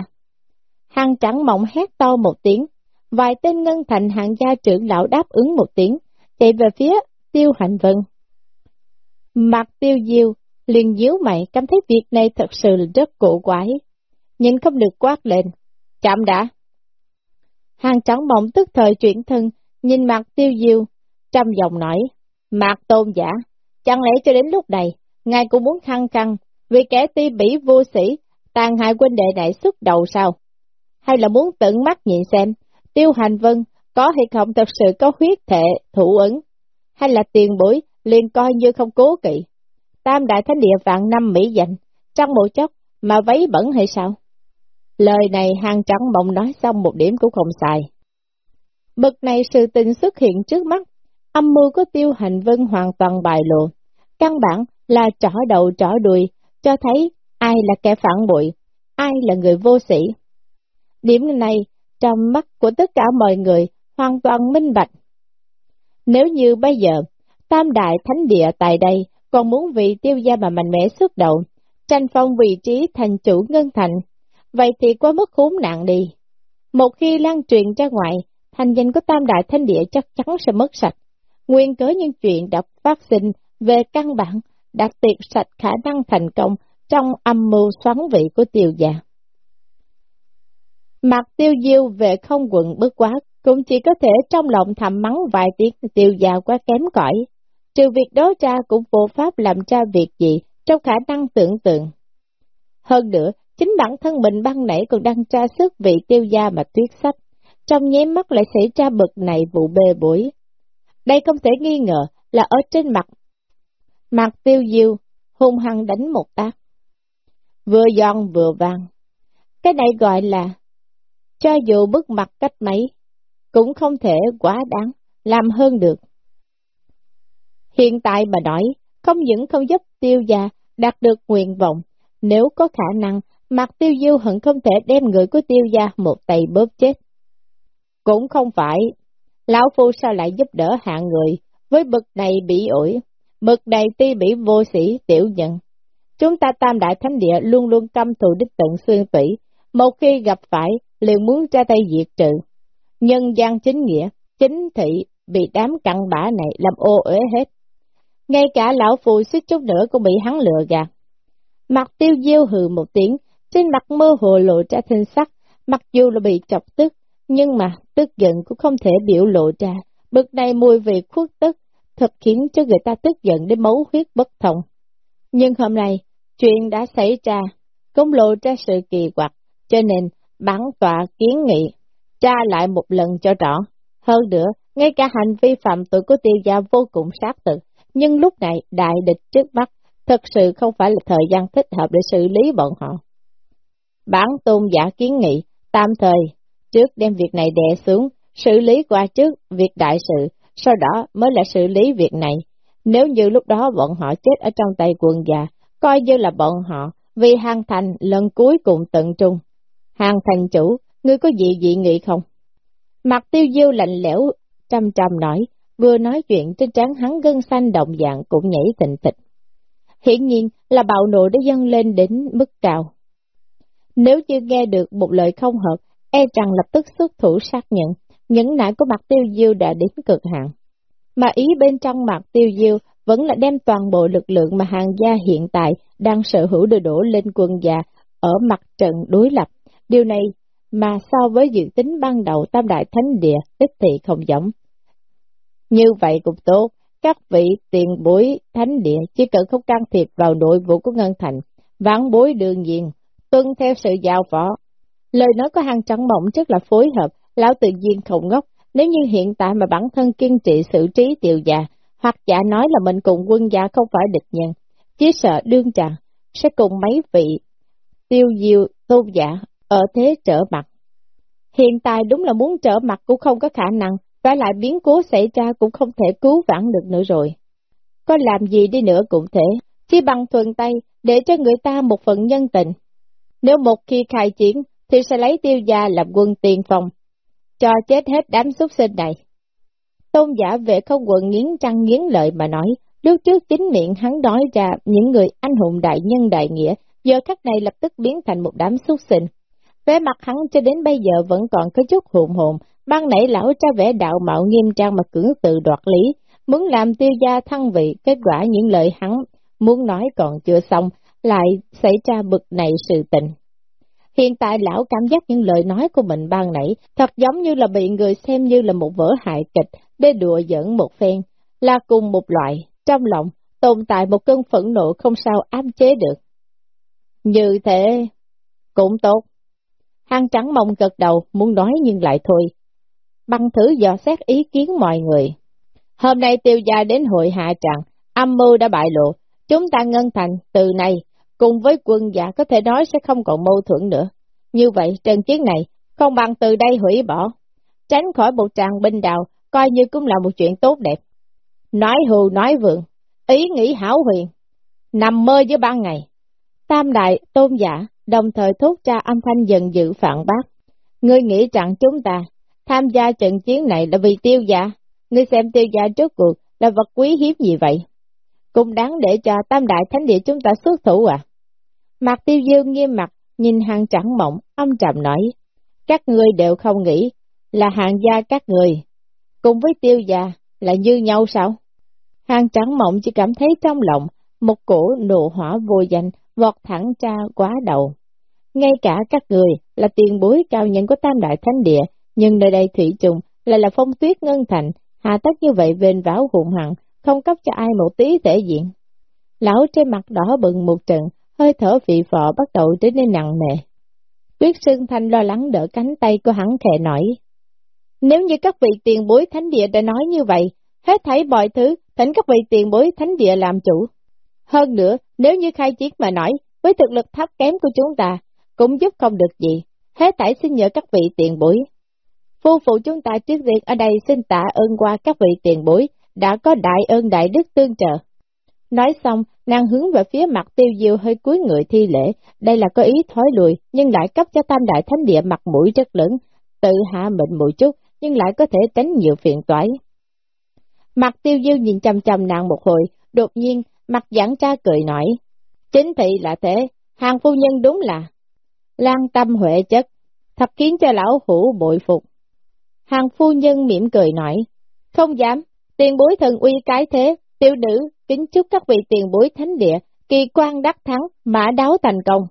Hàng trắng mộng hét to một tiếng, vài tên ngân thành hạng gia trưởng lão đáp ứng một tiếng, chạy về phía tiêu hạnh vân. Mặt tiêu diêu, liền díu mày cảm thấy việc này thật sự rất cổ quái. Nhìn không được quát lên. Chạm đã. Hàng trắng mộng tức thời chuyển thân, nhìn mặt tiêu diêu, trăm dòng nói. mặt tôn giả, chẳng lẽ cho đến lúc này, ngài cũng muốn khăng khăng, vì kẻ ti bỉ vô sĩ, tàn hại quân đệ này xuất đầu sao? Hay là muốn tận mắt nhìn xem, tiêu hành vân có hay không thật sự có huyết thệ, thủ ứng, hay là tiền bối, liền coi như không cố kỵ. Tam đại thánh địa vạn năm Mỹ dành, trong bộ chốc mà váy bẩn hay sao? Lời này hàng trắng mộng nói xong một điểm cũng không xài. Bực này sự tình xuất hiện trước mắt, âm mưu của tiêu hành vân hoàn toàn bài lộ. Căn bản là trỏ đầu trỏ đuôi, cho thấy ai là kẻ phản bội, ai là người vô sĩ. Điểm này, trong mắt của tất cả mọi người, hoàn toàn minh bạch. Nếu như bây giờ, tam đại thánh địa tại đây còn muốn vì tiêu gia mà mạnh mẽ xuất đầu, tranh phong vị trí thành chủ ngân thành, vậy thì quá mức khốn nạn đi. Một khi lan truyền ra ngoài, thành danh của tam đại thánh địa chắc chắn sẽ mất sạch. Nguyên cớ những chuyện đã phát sinh về căn bản đã tiệt sạch khả năng thành công trong âm mưu xoắn vị của tiêu già Mặt tiêu diêu về không quận bất quá, cũng chỉ có thể trong lòng thầm mắng vài tiếng tiêu già quá kém cỏi. Trừ việc đó ra cũng vô pháp làm ra việc gì trong khả năng tưởng tượng. Hơn nữa, chính bản thân mình băng nảy còn đang tra sức vị tiêu gia mà tuyết sách, trong nháy mắt lại xảy ra bực này vụ bê bối. Đây không thể nghi ngờ là ở trên mặt. Mặt tiêu diêu, hung hăng đánh một tác. Vừa giòn vừa vàng. Cái này gọi là, cho dù bức mặt cách mấy, cũng không thể quá đáng, làm hơn được. Hiện tại bà nói, không những không giúp tiêu gia đạt được nguyện vọng, nếu có khả năng, mặt tiêu diêu hận không thể đem người của tiêu gia một tay bóp chết. Cũng không phải, lão phu sao lại giúp đỡ hạ người, với bực này bị ổi, bực này ti bị vô sĩ tiểu nhận. Chúng ta tam đại thánh địa luôn luôn căm thù đích tận xương tủy, một khi gặp phải, liền muốn ra tay diệt trừ. Nhân gian chính nghĩa, chính thị bị đám cặn bã này làm ô uế hết. Ngay cả lão phu suýt chút nữa cũng bị hắn lừa gạt. Mặt tiêu diêu hừ một tiếng, trên mặt mơ hồ lộ ra thân sắc, mặc dù là bị chọc tức, nhưng mà tức giận cũng không thể biểu lộ ra. Bực này mùi vị khuất tức, thật khiến cho người ta tức giận đến máu huyết bất thông. Nhưng hôm nay, chuyện đã xảy ra, cũng lộ ra sự kỳ quặc, cho nên bản tọa kiến nghị, tra lại một lần cho rõ. Hơn nữa, ngay cả hành vi phạm tội của tiêu gia vô cùng sát thực, nhưng lúc này đại địch trước mắt, thật sự không phải là thời gian thích hợp để xử lý bọn họ. Bản tôn giả kiến nghị, tam thời, trước đem việc này đè xuống, xử lý qua trước việc đại sự, sau đó mới là xử lý việc này. Nếu như lúc đó bọn họ chết ở trong tay quần già, coi như là bọn họ vì hàng thành lần cuối cùng tận trung. Hàng thành chủ, ngươi có gì dị nghị không? Mặt tiêu diêu lạnh lẽo, trăm trăm nói, vừa nói chuyện trên trán hắn gân xanh động dạng cũng nhảy thịnh thịt. Hiển nhiên là bạo nộ đã dâng lên đến mức cao. Nếu như nghe được một lời không hợp, e rằng lập tức xuất thủ xác nhận, những nại của mặt tiêu diêu đã đến cực hạn. Mà ý bên trong mặt tiêu diêu vẫn là đem toàn bộ lực lượng mà hàng gia hiện tại đang sở hữu đưa đổ lên quân già ở mặt trận đối lập. Điều này mà so với dự tính ban đầu tam đại thánh địa ít thị không giống. Như vậy cũng tốt, các vị tiền bối thánh địa chỉ cần không can thiệp vào nội vụ của Ngân Thành, vãn bối đương nhiên, tuân theo sự giao võ, Lời nói của hàng trắng mộng rất là phối hợp, lão tự nhiên không ngốc, nếu như hiện tại mà bản thân kiên trị xử trí tiểu già, hoặc giả nói là mình cùng quân gia không phải địch nhân, chỉ sợ đương trà sẽ cùng mấy vị tiêu diêu Tôn giả, ở thế trở mặt. Hiện tại đúng là muốn trở mặt cũng không có khả năng, và lại biến cố xảy ra cũng không thể cứu vãn được nữa rồi. Có làm gì đi nữa cũng thể, chỉ bằng thuần tay để cho người ta một phần nhân tình. Nếu một khi khai chiến, thì sẽ lấy tiêu gia làm quân tiền phòng, cho chết hết đám xuất sinh này. Tôn giả vệ không quận nghiến trăng nghiến lợi mà nói, lúc trước chính miệng hắn nói ra những người anh hùng đại nhân đại nghĩa, giờ khắc này lập tức biến thành một đám xuất sinh. Vẻ mặt hắn cho đến bây giờ vẫn còn có chút hồn hồn, ban nãy lão ra vẻ đạo mạo nghiêm trang mà cưỡng tự đoạt lý, muốn làm tiêu gia thăng vị, kết quả những lời hắn muốn nói còn chưa xong, lại xảy ra bực này sự tình. Hiện tại lão cảm giác những lời nói của mình ban nãy thật giống như là bị người xem như là một vở hại kịch để đùa giỡn một phen, là cùng một loại, trong lòng tồn tại một cơn phẫn nộ không sao áp chế được. Như thế, cũng tốt. Hàng trắng mong gật đầu, muốn nói nhưng lại thôi. Băng thử dò xét ý kiến mọi người. Hôm nay tiêu gia đến hội hạ trạng, âm mưu đã bại lộ, chúng ta ngân thành từ nay, cùng với quân giả có thể nói sẽ không còn mâu thuẫn nữa. Như vậy, trận chiến này, không bằng từ đây hủy bỏ, tránh khỏi một tràng binh đào, coi như cũng là một chuyện tốt đẹp. Nói hù nói vượng, ý nghĩ hảo huyền, nằm mơ giữa ban ngày. Tam đại, tôn giả, đồng thời thốt ra âm thanh dần dự phản bác. Ngươi nghĩ rằng chúng ta tham gia trận chiến này là vì tiêu giả, ngươi xem tiêu giả trước cuộc là vật quý hiếm gì vậy? Cũng đáng để cho tam đại thánh địa chúng ta xuất thủ à? Mạc tiêu dương nghiêm mặt, nhìn hàng trắng mộng, âm trầm nói, các ngươi đều không nghĩ là hàng gia các người, cùng với tiêu gia là như nhau sao? Hàng trắng mộng chỉ cảm thấy trong lòng, một cổ nộ hỏa vô danh vọt thẳng ra quá đầu. Ngay cả các người là tiền bối cao nhân của tam đại thánh địa, nhưng nơi đây thủy trùng lại là phong tuyết ngân thành, hà tất như vậy vên váo hụn hẳn, không cấp cho ai một tí thể diện. Lão trên mặt đỏ bừng một trận, hơi thở vị phọ bắt đầu trở nên nặng nề. Tuyết Sương Thanh lo lắng đỡ cánh tay của hắn khẽ nói. Nếu như các vị tiền bối thánh địa đã nói như vậy, hết thảy mọi thứ, thỉnh các vị tiền bối thánh địa làm chủ. Hơn nữa, nếu như khai chiến mà nói, với thực lực thấp kém của chúng ta, cũng giúp không được gì, hết thảy xin nhờ các vị tiền bối. Phu phụ chúng ta trước việc ở đây xin tạ ơn qua các vị tiền bối, đã có đại ơn đại đức tương trợ. Nói xong, nàng hướng về phía mặt tiêu diêu hơi cuối người thi lễ, đây là có ý thói lùi, nhưng lại cấp cho tam đại thánh địa mặt mũi rất lớn, tự hạ mệnh một chút, nhưng lại có thể tránh nhiều phiền toái. Mặt tiêu diêu nhìn chầm chầm nàng một hồi, đột nhiên, mặt giảng tra cười nói, chính thị là thế, hàng phu nhân đúng là, lan tâm huệ chất, thật khiến cho lão hủ bội phục. Hàng phu nhân mỉm cười nói, không dám, tiền bối thần uy cái thế, tiêu nữ, kính chúc các vị tiền bối thánh địa, kỳ quan đắc thắng, mã đáo thành công.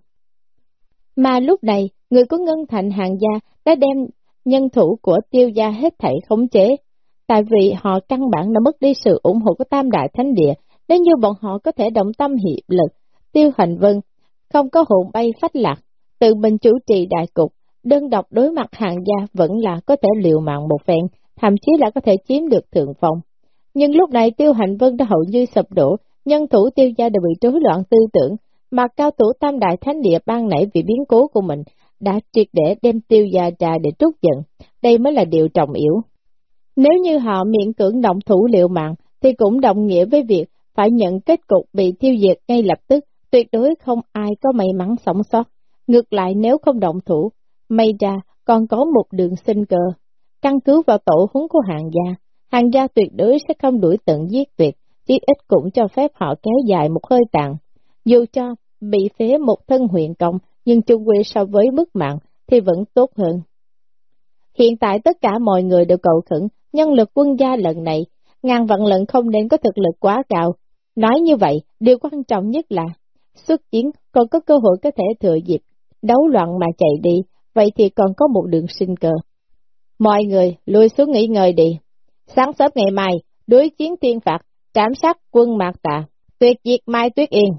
Mà lúc này, người của Ngân Thành hàng gia đã đem nhân thủ của tiêu gia hết thảy khống chế, tại vì họ căn bản đã mất đi sự ủng hộ của Tam Đại Thánh Địa, nếu như bọn họ có thể động tâm hiệp lực, tiêu hành vân, không có hồn bay phách lạc, tự mình chủ trì đại cục, đơn độc đối mặt hàng gia vẫn là có thể liều mạng một phen, thậm chí là có thể chiếm được thượng phong. Nhưng lúc này tiêu hạnh vân đã hậu như sập đổ, nhân thủ tiêu gia đều bị rối loạn tư tưởng, mà cao thủ tam đại thánh địa ban nãy vì biến cố của mình, đã triệt để đem tiêu gia ra để trút giận, đây mới là điều trọng yếu. Nếu như họ miệng cưỡng động thủ liệu mạng, thì cũng đồng nghĩa với việc phải nhận kết cục bị tiêu diệt ngay lập tức, tuyệt đối không ai có may mắn sống sót. Ngược lại nếu không động thủ, may ra còn có một đường sinh cơ. Căn cứ vào tổ huấn của hàng gia, hàng gia tuyệt đối sẽ không đuổi tận giết tuyệt, chí ít cũng cho phép họ kéo dài một hơi tàn. Dù cho bị phế một thân huyện công, nhưng chung quy so với mức mạng thì vẫn tốt hơn. Hiện tại tất cả mọi người đều cầu khẩn, nhân lực quân gia lần này, ngàn vạn lần không nên có thực lực quá cao. Nói như vậy, điều quan trọng nhất là, xuất chiến còn có cơ hội có thể thừa dịp, đấu loạn mà chạy đi, vậy thì còn có một đường sinh cơ. Mọi người, lùi xuống nghỉ ngơi đi. Sáng sớm ngày mai, đối chiến tiên phạt, trảm sát quân mạc tạ, tuyệt diệt Mai Tuyết Yên.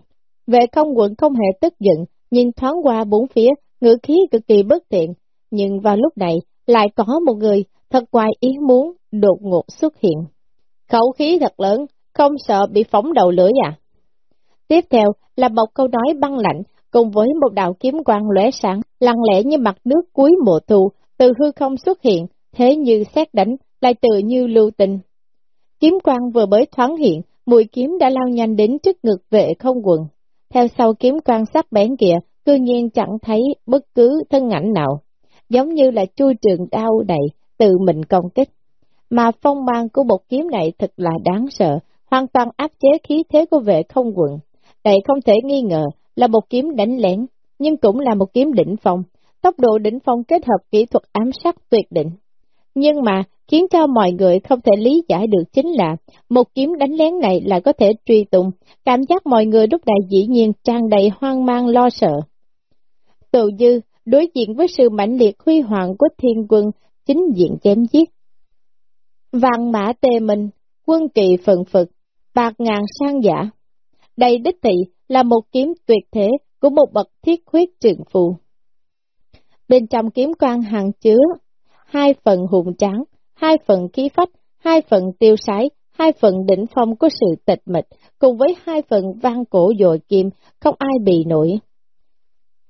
Vệ không quận không hề tức giận, nhìn thoáng qua bốn phía, ngữ khí cực kỳ bất tiện, nhưng vào lúc này lại có một người thật ngoài ý muốn đột ngột xuất hiện. Khẩu khí thật lớn, không sợ bị phóng đầu lưỡi à? Tiếp theo là một câu nói băng lạnh, cùng với một đạo kiếm quang lóe sáng, lặng lẽ như mặt nước cuối mùa thu, từ hư không xuất hiện, thế như xét đánh, lại tự như lưu tình. Kiếm quang vừa mới thoáng hiện, mũi kiếm đã lao nhanh đến trước ngực vệ không quần. Theo sau kiếm quang sắc bén kia, cư nhiên chẳng thấy bất cứ thân ảnh nào, giống như là chui trường đau đầy, tự mình công kích. Mà phong mang của một kiếm này thật là đáng sợ, hoàn toàn áp chế khí thế của vệ không quần Đây không thể nghi ngờ là một kiếm đánh lén, nhưng cũng là một kiếm đỉnh phong, tốc độ đỉnh phong kết hợp kỹ thuật ám sát tuyệt đỉnh. Nhưng mà, khiến cho mọi người không thể lý giải được chính là, một kiếm đánh lén này lại có thể truy tụng, cảm giác mọi người lúc này dĩ nhiên tràn đầy hoang mang lo sợ. Tự dư, đối diện với sự mãnh liệt huy hoàng của thiên quân, chính diện chém giết. Vàng mã tề mình, quân kỳ phận phực, bạc ngàn sang giả. Đây đích thị là một kiếm tuyệt thế của một bậc thiết khuyết trường phù. Bên trong kiếm quan hàng chứa hai phần hùng trắng, hai phần khí phách, hai phần tiêu sái, hai phần đỉnh phong của sự tịch mịch, cùng với hai phần vang cổ dội kim, không ai bị nổi.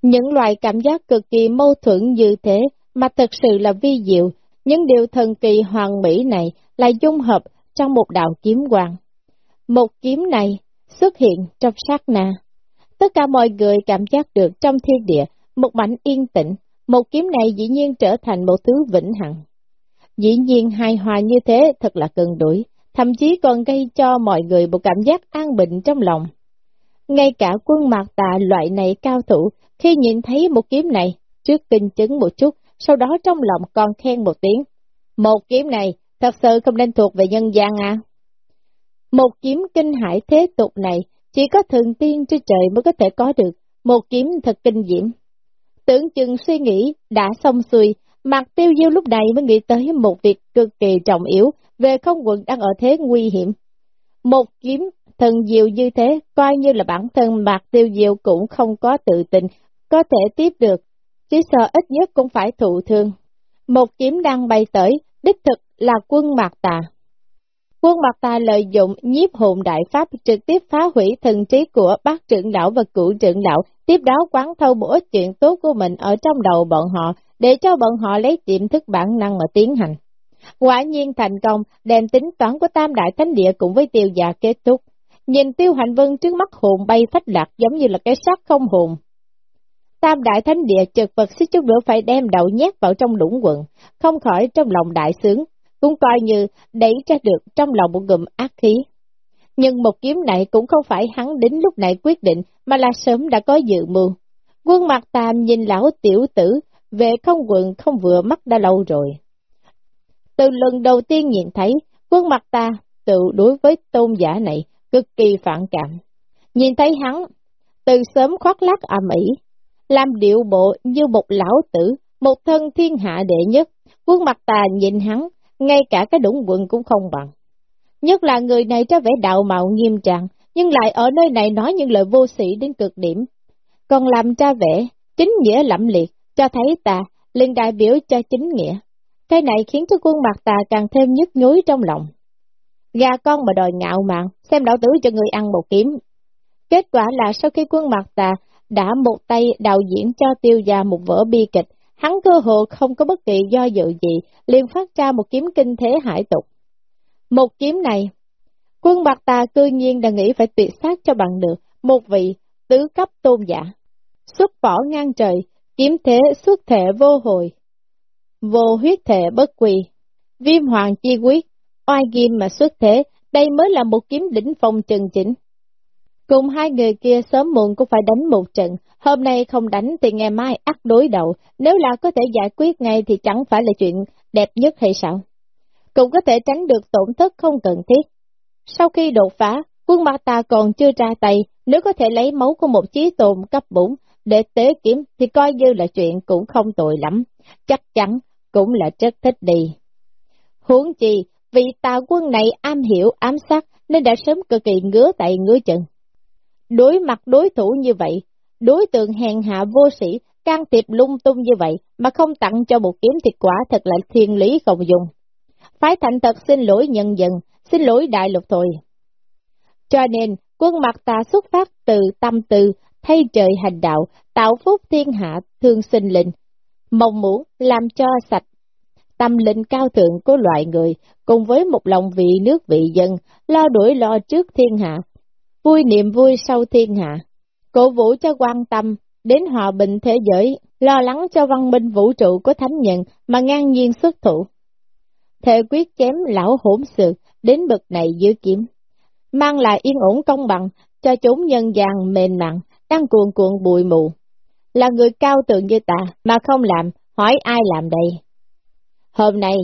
Những loại cảm giác cực kỳ mâu thuẫn như thế mà thật sự là vi diệu, những điều thần kỳ hoàn mỹ này lại dung hợp trong một đạo kiếm quang. Một kiếm này xuất hiện trong sát na. Tất cả mọi người cảm giác được trong thiên địa, một mảnh yên tĩnh, một kiếm này dĩ nhiên trở thành một thứ vĩnh hằng. Dĩ nhiên hài hòa như thế thật là cân đuổi, thậm chí còn gây cho mọi người một cảm giác an bình trong lòng. Ngay cả quân mạc tà loại này cao thủ, khi nhìn thấy một kiếm này, trước kinh chứng một chút, sau đó trong lòng còn khen một tiếng. Một kiếm này, thật sự không nên thuộc về nhân gian à? Một kiếm kinh hải thế tục này, chỉ có thường tiên trên trời mới có thể có được, một kiếm thật kinh diễm. Tưởng chừng suy nghĩ, đã xong xuôi, mặt tiêu diêu lúc này mới nghĩ tới một việc cực kỳ trọng yếu, về không quận đang ở thế nguy hiểm. Một kiếm thần diệu như thế, coi như là bản thân mặt tiêu diêu cũng không có tự tin, có thể tiếp được, chỉ sợ ít nhất cũng phải thụ thương. Một kiếm đang bay tới, đích thực là quân mạc tà. Quân mặt ta lợi dụng nhiếp hồn đại pháp trực tiếp phá hủy thần trí của bác trưởng lão và cựu trưởng lão, tiếp đó quán thâu bổ chuyện tốt của mình ở trong đầu bọn họ, để cho bọn họ lấy tiềm thức bản năng mà tiến hành. Quả nhiên thành công, đem tính toán của Tam Đại Thánh Địa cùng với tiêu già kết thúc. Nhìn tiêu hành vân trước mắt hồn bay phách lạc giống như là cái xác không hồn. Tam Đại Thánh Địa trực vật xích chút nữa phải đem đầu nhét vào trong lũng quận, không khỏi trong lòng đại sướng, cũng coi như đẩy ra được trong lòng một ngụm ác khí. Nhưng một kiếm này cũng không phải hắn đến lúc này quyết định, mà là sớm đã có dự mưu. Quân mặt tam nhìn lão tiểu tử, về không quận không vừa mắt đã lâu rồi. Từ lần đầu tiên nhìn thấy, quân mặt ta tự đối với tôn giả này cực kỳ phản cảm. Nhìn thấy hắn, từ sớm khoác lác ầm ĩ, làm điệu bộ như một lão tử, một thân thiên hạ đệ nhất. Quân mặt ta nhìn hắn, ngay cả cái đũng quần cũng không bằng. Nhất là người này cho vẻ đạo mạo nghiêm trang, nhưng lại ở nơi này nói những lời vô sĩ đến cực điểm. Còn làm cha vẻ, chính nghĩa lẫm liệt, cho thấy ta, liền đại biểu cho chính nghĩa. Cái này khiến cho quân mặt ta càng thêm nhức nhối trong lòng. Gà con mà đòi ngạo mạn, xem đạo tử cho người ăn một kiếm. Kết quả là sau khi quân mặt ta đã một tay đạo diễn cho tiêu gia một vở bi kịch, hắn cơ hồ không có bất kỳ do dự gì, liền phát ra một kiếm kinh thế hải tục. Một kiếm này, quân bạc tà cư nhiên đã nghĩ phải tuyệt sát cho bằng được một vị tứ cấp tôn giả. Xuất võ ngang trời, kiếm thế xuất thể vô hồi, vô huyết thể bất quỳ, viêm hoàng chi quyết, oai nghiêm mà xuất thế, đây mới là một kiếm đỉnh phong chân chỉnh Cùng hai người kia sớm muộn cũng phải đánh một trận, hôm nay không đánh thì ngày mai ắt đối đầu, nếu là có thể giải quyết ngay thì chẳng phải là chuyện đẹp nhất hay sao? Cũng có thể tránh được tổn thất không cần thiết. Sau khi đột phá, quân ma ta còn chưa ra tay, nếu có thể lấy máu của một chí tồn cấp 4 để tế kiếm thì coi như là chuyện cũng không tội lắm, chắc chắn cũng là rất thích đi. Huống chi, vì tà quân này am hiểu ám sát nên đã sớm cực kỳ ngứa tay ngứa chân. Đối mặt đối thủ như vậy, đối tượng hèn hạ vô sĩ, can thiệp lung tung như vậy mà không tặng cho một kiếm thịt quả thật là thiên lý không dùng. Phải thành thật xin lỗi nhân dân, xin lỗi đại lục thôi. Cho nên, quân mặt ta xuất phát từ tâm tư thay trời hành đạo, tạo phúc thiên hạ, thương sinh linh, mong muốn làm cho sạch tâm linh cao thượng của loại người, cùng với một lòng vị nước vị dân, lo đuổi lo trước thiên hạ, vui niềm vui sâu thiên hạ, cổ vũ cho quan tâm đến hòa bình thế giới, lo lắng cho văn minh vũ trụ của thánh nhân mà ngang nhiên xuất thủ. Thể quyết chém lão hỗn sự đến bực này giữ kiếm, mang lại yên ổn công bằng cho chúng nhân gian mềm nặng, đang cuồn cuộn bụi mù. Là người cao tượng như ta mà không làm, hỏi ai làm đây? Hôm nay,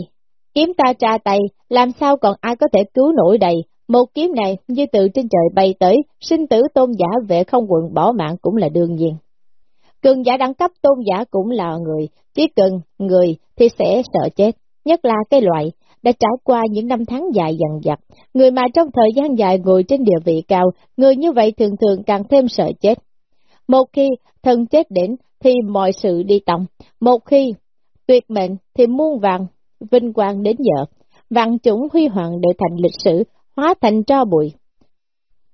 kiếm ta tra tay, làm sao còn ai có thể cứu nổi đầy, một kiếm này như từ trên trời bay tới, sinh tử tôn giả vệ không quận bỏ mạng cũng là đương nhiên. Cường giả đẳng cấp tôn giả cũng là người, chỉ cần người thì sẽ sợ chết, nhất là cái loại đã trải qua những năm tháng dài dằn dặt, người mà trong thời gian dài ngồi trên địa vị cao, người như vậy thường thường càng thêm sợ chết. Một khi thân chết đến thì mọi sự đi tòng, một khi tuyệt mệnh thì muôn vàng, vinh quang đến giờ, vạn chủng huy hoàng để thành lịch sử, hóa thành cho bụi.